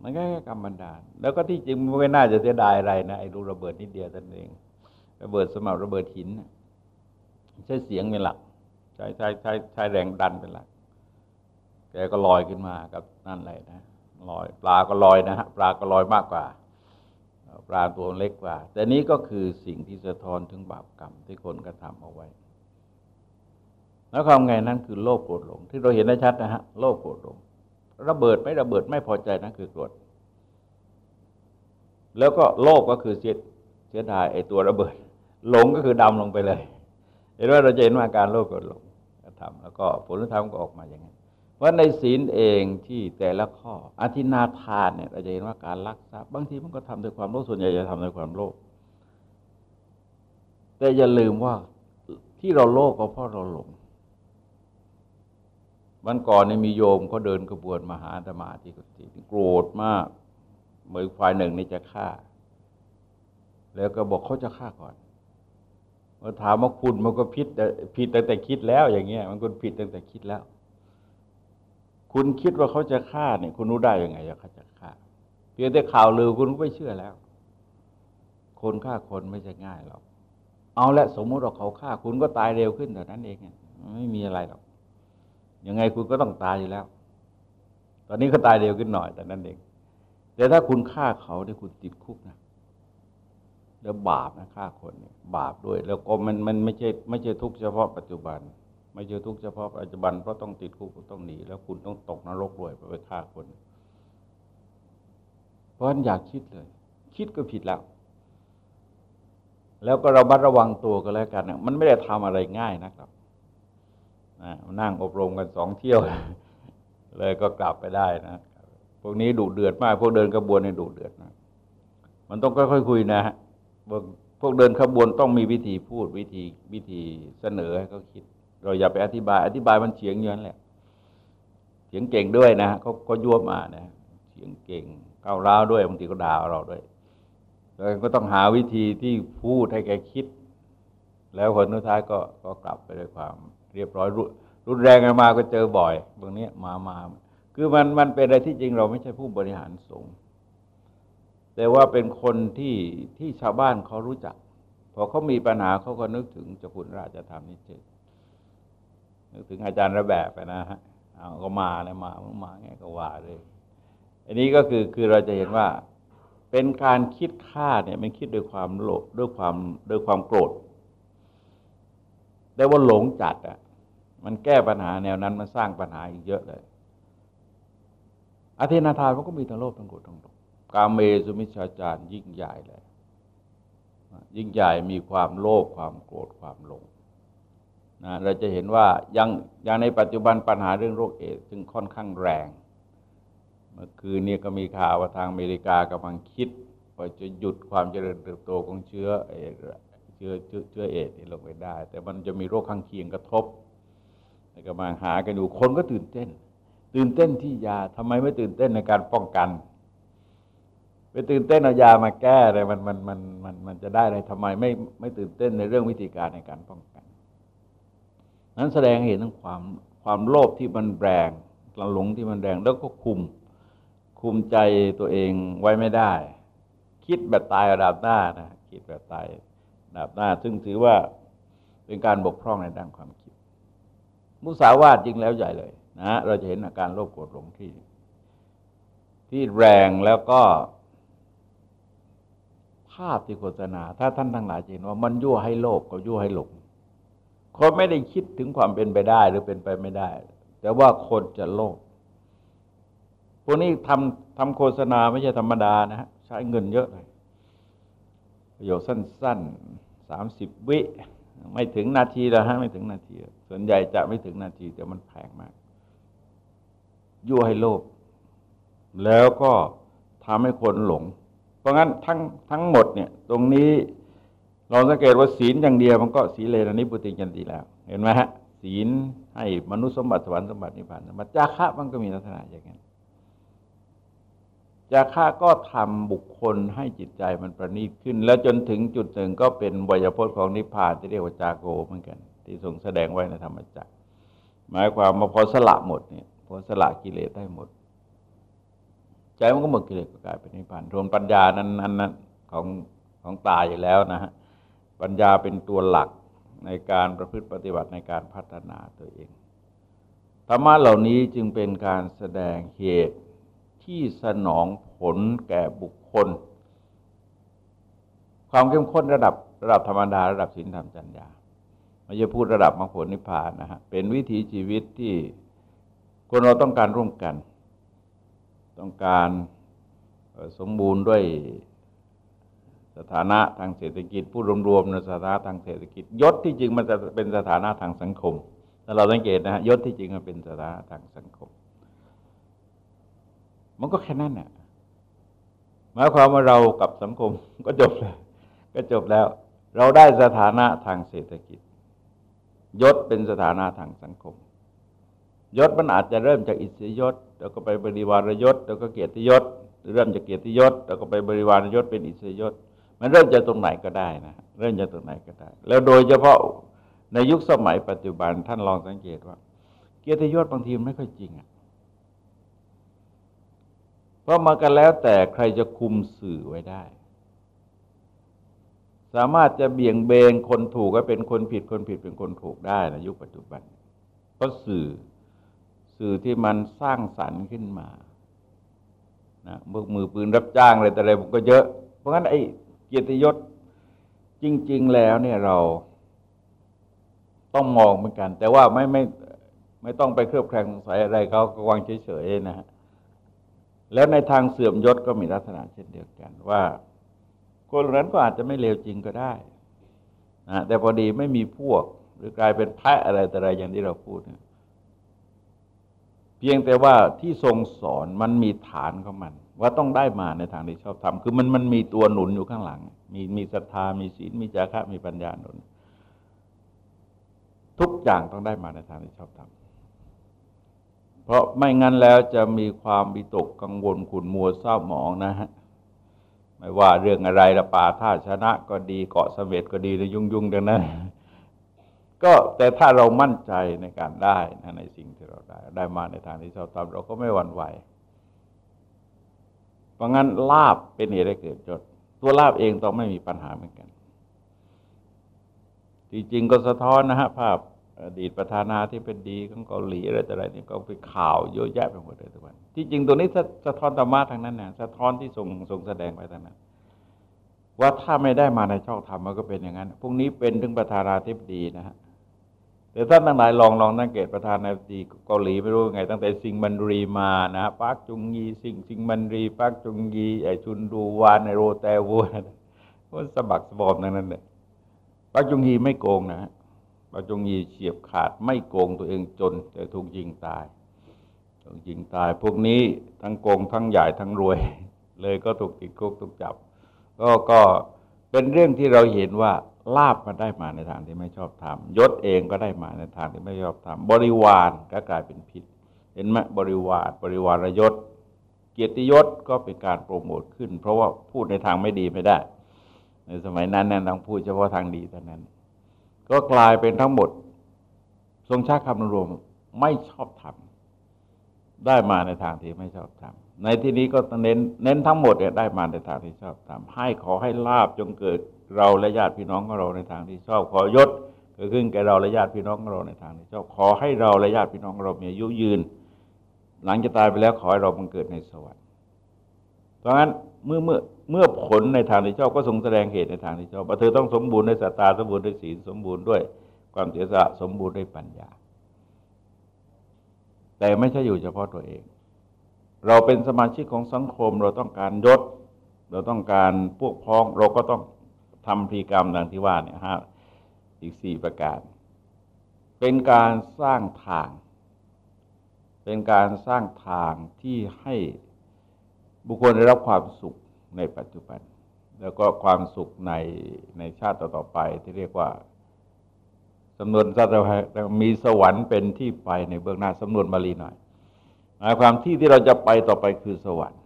A: มันก็แค่กรรมบันดาลแล้วก็ที่จริงมันไม่น่าจะเสียดายอะไรนะไอ้รูระเบิดนิดเดียวนั่นเอง ระเบิดสมับระเบิดหินใช้เสียงเป็นหลัก ใช้ใช้ใช้ใช้แรงดันเป็นหลัก แกก็ลอยขึ้นมากับนั่นเลยนะลอย ปลาก็ลอยนะฮะปลาก็ลอยมากกว่า ปลาตัวเล็กกว่า แต่นี้ก็คือสิ่งที่สะท้อนถึงบาปกรรมที่คนกระทำเอาไว้แล้วความไงนั่นคือโลภโกรธหลง ที่เราเห็นได้ชัดนะฮะโลภโกรธหลง ระเบิดไม่ระเบิดไม่พอใจนั่นคือโกรธแล้วก็โลภก็คือเสียเสียดายไอ้ตัวระเบิด หลงก็คือดำลงไปเลยเห็นว่าเราจะเห็นว่าการโลภกรธหลงกระทำแล้วก็ผลธรรมก็ออกมาอย่างนั้นเพราะในศีลเองที่แต่ละข้ออธินาทานเนี่ยเราจะเห็นว่าการรักทรัพย์บางทีมันก็ทำด้วยความโลภส่วนใหญ่จะทำด้วยความโลภแต่อย่าลืมว่าที่เราโลภก็เพราะเราหลง วันก่อนนี่มีโยมเขาเดินกระบวนมาหาธรรมาที่กุฏิโกรธมาก เหมือนฝ่ายหนึ่งนี่จะฆ่า แล้วก็บอกเขาจะฆ่าก่อนมาถามว่าคุณมันก็ผิดผิดตั้งแต่คิดแล้วอย่างเงี้ย มันก็ผิดตั้งแต่คิดแล้ว คุณคิดว่าเขาจะฆ่าเนี่ย คุณรู้ได้ยังไงว่าเขาจะฆ่าเพียงแต่ข่าวลือคุณก็ไม่เชื่อแล้ว คนฆ่าคนไม่ใช่ง่ายหรอกเอาละสมมติว่าเขาฆ่า คุณก็ตายเร็วขึ้นแต่นั้นเองไม่มีอะไรหรอก ยังไงคุณก็ต้องตายอยู่แล้ว ตอนนี้เขาตายเร็วขึ้นหน่อยแต่นั้นเอง แต่ถ้าคุณฆ่าเขาเนี่ยคุณติดคุกนะแล้วบาปนะฆ่าคนเนี่ยบาปด้วย แล้วก็มันมันไม่ใช่ไม่ใช่ทุกเฉพาะปัจจุบัน ไม่เจอทุกเฉพาะปัจจุบันเพราะต้องติดคุกต้องหนีแล้วคุณต้องตกนรกด้วยไปฆ่าคน เพราะฉะนั้นอยากคิดเลย คิดก็ผิดแล้ว แล้วก็เราบัดระวังตัวก็แล้วกันเนี่ยมันไม่ได้ทำอะไรง่ายนะครับ นั่งอบรมกันสองเที่ยว เลยก็กลับไปได้นะ พวกนี้ดุเดือดมาก พวกเดินขบวนในดุเดือดนะมันต้องค่อยๆคุยนะฮะพวกเดินขบวนต้องมีวิธีพูดวิธีวิธีเสนอให้เขาคิด เราอย่าไปอธิบาย อธิบายมันเฉียงอยู่นั่นแหละเฉียงเก่งด้วยนะเขาก็ยั่วมานะเฉียงเก่งก้าวร้าวด้วยบางทีก็ด่าเราด้วยเราก็ต้องหาวิธีที่พูดให้แกคิด แล้วผลสุดท้ายก็ก็กลับไปด้วยความ เรียบร้อยรุนแรงมาก็เจอบ่อยบางเนี้ยมามาคือมันมันเป็นอะไรที่จริงเราไม่ใช่ผู้บริหารสงฆ์แต่ว่าเป็นคนที่ที่ชาวบ้านเขารู้จัก พอเขามีปัญหาเขาก็นึกถึงเจ้าคุณราชธรรมนิเทศนึกถึงอาจารย์ระแบบไปนะฮะเอาก็มาแล้วมามาไงก็ว่าเลย อันนี้ก็คือคือเราจะเห็นว่า เป็นการคิดฆ่าเนี่ยมันคิดด้วยความโลภด้วยความด้วยความโกรธ แต่ว่าหลงจัดอะมันแก้ปัญหาแนวนั้นมันสร้างปัญหาอีกเยอะเลยอาเทนาทานมันก็มีทั้งโลภทั้งโกรธทั้งหลงกาเมสุมิชาจารยิ่งใหญ่เลย ยิ่งใหญ่มีความโลภความโกรธความหลงนะเราจะเห็นว่ายังยังในปัจจุบันปัญหาเรื่องโรคเอดซึ่งค่อนข้างแรง เมื่อคืนนี้ก็มีข่าวว่าทางอเมริกากำลังคิดว่าจะหยุดความเจริญเติบโตของเชื้อเชื้อ ชื้อเชื้อเอดนี่ลงไปได้ แต่มันจะมีโรคข้างเคียงกระทบกำลังหากันอยู่คนก็ตื่นเต้น ตื่นเต้นที่ยาทำไมไม่ตื่นเต้นในการป้องกันไปตื่นเต้นเอายามาแก้อะไรมันมันมันมันมันจะได้อะไรทำไมไม่ไม่ตื่นเต้นในเรื่องวิธีการในการป้องกัน นั้นแสดงเห็นทั้งความความโลภที่มันแรงหลงที่มันแรงแล้วก็คุม คุมใจตัวเองไว้ไม่ได้ คิดแบบตายระดับหน้านะคิดแบบตาย ดับหน้า ซึ่งถือว่าเป็นการบกพร่องในด้านความคิด มุสาวาทจริงแล้วใหญ่เลยนะเราจะเห็นอาการโลภโกรธหลงที่ ที่แรงแล้วก็ ภาพที่โฆษณา ถ้าท่านทั้งหลายเห็นว่ามันยั่วให้โลภก็ยั่วให้หลงคนไม่ได้คิดถึงความเป็นไปได้หรือเป็นไปไม่ได้ แต่ว่าคนจะโลภพวกนี้ทำทำโฆษณาไม่ใช่ธรรมดานะฮะใช้เงินเยอะเลยประโยชน์สั้น ๆามสิบวิ ไม่ถึงนาทีแล้วฮะไม่ถึงนาที ส่วนใหญ่จะไม่ถึงนาทีแต่มันแพงมาก ยั่วให้โลภแล้วก็ทำให้คนหลง เพราะงั้นทั้งทั้งหมดเนี่ย ตรงนี้เราสังเกตว่าศีลอย่างเดียวมันก็สีเลนนิพุติยันตีแล้ว เห็นไหมฮะ ศีลให้มนุษย์สมบัติสวรรค์สมบัตินิพพานมาจาคะมันก็มีลักษณะอย่างนั้น จาคะก็ทำบุคคลให้จิตใจมันประณีตขึ้น แล้วจนถึงจุดหนึ่งก็เป็นวยพจน์ของนิพพานที่เรียกว่าจาโกเหมือนกัน ที่ทรงแสดงไว้ในธรรมจักรหมายความมาพอสละหมดเนี่ยพอสละกิเลสได้หมด ใจมันก็หมดกิเลสก็กลายเป็นนิพพานรวมปัญญานั้นนั้นของของตายอยู่แล้วนะฮะปัญญาเป็นตัวหลักในการประพฤติปฏิบัติในการพัฒนาตัวเองธรรมะเหล่านี้จึงเป็นการแสดงเหตุ ที่สนองผลแก่บุคคล ความเข้มข้นระดับระดับธรรมดาระดับศีลธรรมจัญญาไม่ใช่พูดระดับมรรคผลนิพพานนะฮะเป็นวิถีชีวิตที่คนเราต้องการร่วมกัน ต้องการสมบูรณ์ด้วยสถานะทางเศรษฐกิจ ผู้รวมๆในสถานะทางเศรษฐกิจยศที่จริงมันจะเป็นสถานะทางสังคมถ้าเราสังเกตนะฮะยศที่จริงมันเป็นสถานะทางสังคม มันก็แค่นั้นน่ะหมายความว่าเรากับสังคมก็จบแล้วก็จบแล้ว เราได้สถานะทางเศรษฐกิจ ยศเป็นสถานะทางสังคม ยศมันอาจจะเริ่มจากอิสยศแล้วก็ไปบริวารยศแล้วก็เกียรติยศเริ่มจากเกียรติยศแล้วก็ไปบริวารยศเป็นอิสยศมันเริ่มจากตรงไหนก็ได้นะเริ่มจากตรงไหนก็ได้ แล้วโดยเฉพาะในยุคสมัยปัจจุบันท่านลองสังเกตว่า เกียรติยศบางทีไม่ค่อยจริงอะ เพราะมากันแล้วแต่ใครจะคุมสื่อไว้ได้ สามารถจะเบี่ยงเบนคนถูกก็เป็นคนผิดคนผิดเป็นคนถูกได้ในยุคปัจจุบัน เพราะสื่อสื่อที่มันสร้างสรรค์ขึ้นมานะมือมือปืนรับจ้างอะไรแต่อะไรผมก็เยอะ เพราะงั้นไอ้เกียรติยศจริง ๆ แล้วเนี่ยเราต้องมองเหมือนกัน แต่ว่าไม่ไม่ไม่ต้องไปเครือบแคลงสงสัยอะไรเขาก็วางเฉยๆนะฮะ แล้วในทางเสื่อมยศก็มีลักษณะเช่นเดียวกันว่า คนนั้นก็อาจจะไม่เลวจริงก็ได้นะแต่พอดีไม่มีพวก หรือกลายเป็นแพะอะไรแต่อะไรอย่างที่เราพูดเนี่ยเพียงแต่ว่าที่ทรงสอนมันมีฐานของมัน ว่าต้องได้มาในทางที่ชอบทำคือมันมันมีตัวหนุนอยู่ข้างหลัง มีมีศรัทธามีศีลมีจาระมีปัญญาหนุนทุกอย่างต้องได้มาในทางที่ชอบทำ เพราะไม่งั้นแล้วจะมีความบิตกกังวลขุนมัวเศร้าหมองนะฮะไม่ว่าเรื่องอะไรละป่าท่าชนะก็ดีเกาะเสม็ดก็ดีในยุ่งยุ่งดังนั้นก็แต่ถ้าเรามั่นใจในการได้นะในสิ่งที่เราได้ ได้มาในทางที่ชอบทำเราก็ไม่หวั่นไหว เพราะงั้นลาบเป็นเหตุให้เกิดจดตัวลาบเองต้องไม่มีปัญหาเหมือนกัน จริงๆก็สะท้อนนะฮะภาพ อดีตประธานาธิบดีของเกาหลีอะไรแต่อะไรนี่ก็ไปข่าวเยอะแยะไปหมดเลยทุกวันที่จริงตัวนี้สะท้อนธรรมะทางนั้นนะสะท้อนที่ทรงทรงแสดงไว้ทางนั้นว่าถ้าไม่ได้มาในช่องธรรมมันก็เป็นอย่างนั้นพรุ่งนี้เป็นถึงประธานาธิบดีนะฮะแต่ท่านทั้งหลายลองลองสังเกตประธานาธิบดีเกาหลีไม่รู้ไง ตั้งแต่ซิงมันรีมานะปักจุงยีซิงซิงมันรีปักจุงยีไอชุนดูวานในโรแตวูนสะบักสะบอมนั้นเลยปักจุงยีไม่โกงนะ ปักจุงยีเฉียบขาดไม่โกงตัวเองจน แต่ถูกยิงตายถูกยิงตาย พวกนี้ทั้งโกงทั้งใหญ่ทั้งรวย เลยก็ถูกติดคุกถูกจับ ก็ก็เป็นเรื่องที่เราเห็นว่าลาบมาได้มาในทางที่ไม่ชอบทำยศเองก็ได้มาในทางที่ไม่ชอบทำบริวารก็กลายเป็นพิษ เห็นไหมบริวารบริวารยศ เกียรติยศก็เป็นการโปรโมทขึ้น เพราะว่าพูดในทางไม่ดีไม่ได้ ในสมัยนั้นนั่นต้องพูดเฉพาะทางดีเท่านั้น ก็กลายเป็นทั้งหมด ทรงชาติคำรวมไม่ชอบทำได้มาในทางที่ไม่ชอบทำในที่นี้ก็เน้นเน้นทั้งหมดเนี่ยได้มาในทางที่ชอบทำให้ขอให้ลาบจงเกิดเราและญาติพี่น้องของเราในทางที่ชอบขอยศเกิดขึ้นแก่เราและญาติพี่น้องของเราในทางที่ชอบขอให้เราและญาติพี่น้องเรามีอายุยืน หลังจะตายไปแล้วขอให้เราบังเกิดในสวรรค์ เพราะงั้นเมื่อเมื่อเมื่อผลในทางที่ชอบก็ทรงแสดงเหตุในทางที่ชอบเธอต้องสมบูรณ์ในสตาสมบูรณ์ด้วยศีลสมบูรณ์ด้วยความเสียสละสมบูรณ์ด้วยปัญญา แต่ไม่ใช่อยู่เฉพาะตัวเอง เราเป็นสมาชิกของสังคม เราต้องการยศ เราต้องการพวกพ้องเราก็ต้องทำพรีกรรมดังที่ว่าเนี่ยฮะอีกสี่ประการ เป็นการสร้างทาง เป็นการสร้างทางที่ให้ บุคคลได้รับความสุขในปัจจุบัน แล้วก็ความสุขในในชาติต่อๆไปที่เรียกว่าสำนวนสัตว์มีสวรรค์เป็นที่ไปในเบื้องหน้าสำนวนบาลีหน่อยหมายความที่ที่เราจะไปต่อไปคือสวรรค์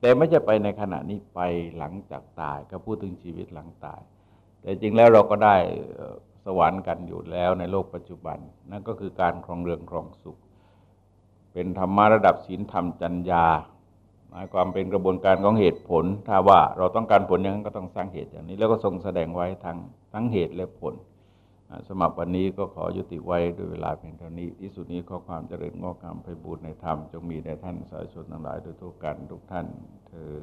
A: แต่ไม่จะไปในขณะนี้ไปหลังจากตายก็พูดถึงชีวิตหลังตาย แต่จริงแล้วเราก็ได้สวรรค์กันอยู่แล้วในโลกปัจจุบัน นั่นก็คือการครองเรืองครองสุข เป็นธรรมะระดับศีลธรรมจัญญา หมายความเป็นกระบวนการของเหตุผล ถ้าว่าเราต้องการผลอย่างนั้นก็ต้องสร้างเหตุอย่างนี้ แล้วก็ทรงแสดงไว้ทั้งทั้งเหตุและผลสมัครวันนี้ก็ขอยุติไว้ด้วยเวลาเพียงเท่านี้ ที่สุดนี้ขอความเจริญงอกงามไปบูรณนธรรม จงมีในท่านสาธุชนทั้งหลายโดยทุกกันทุกท่านเธอ